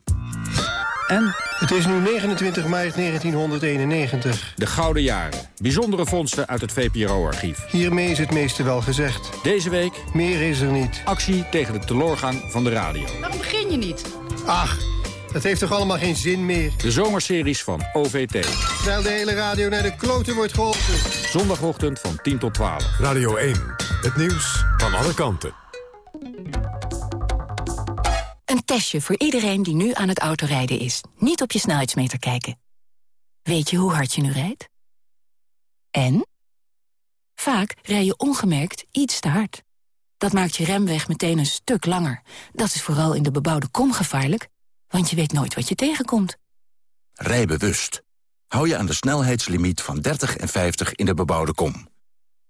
En Het is nu 29 maart 1991. De Gouden Jaren. Bijzondere vondsten uit het VPRO-archief. Hiermee is het meeste wel gezegd. Deze week... Meer is er niet. Actie tegen de teleurgang van de radio. Waarom begin je niet? Ach, dat heeft toch allemaal geen zin meer? De zomerseries van OVT. Terwijl de hele radio naar de kloten wordt geholpen. Zondagochtend van 10 tot 12. Radio 1. Het nieuws van alle kanten. Een testje voor iedereen die nu aan het autorijden is. Niet op je snelheidsmeter kijken. Weet je hoe hard je nu rijdt? En? Vaak rij je ongemerkt iets te hard. Dat maakt je remweg meteen een stuk langer. Dat is vooral in de bebouwde kom gevaarlijk, want je weet nooit wat je tegenkomt. Rij bewust. Hou je aan de snelheidslimiet van 30 en 50 in de bebouwde kom.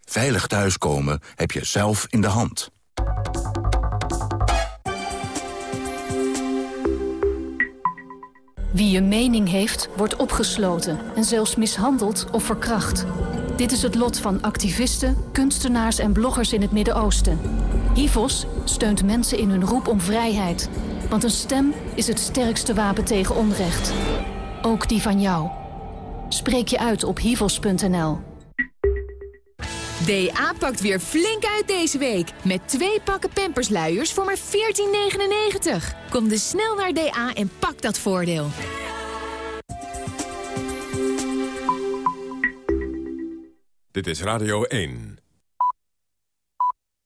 Veilig thuiskomen heb je zelf in de hand. Wie een mening heeft, wordt opgesloten en zelfs mishandeld of verkracht. Dit is het lot van activisten, kunstenaars en bloggers in het Midden-Oosten. HIVOS steunt mensen in hun roep om vrijheid. Want een stem is het sterkste wapen tegen onrecht. Ook die van jou. Spreek je uit op hivos.nl. DA pakt weer flink uit deze week. Met twee pakken pampersluiers voor maar 14,99. Kom dus snel naar DA en pak dat voordeel. Dit is Radio 1.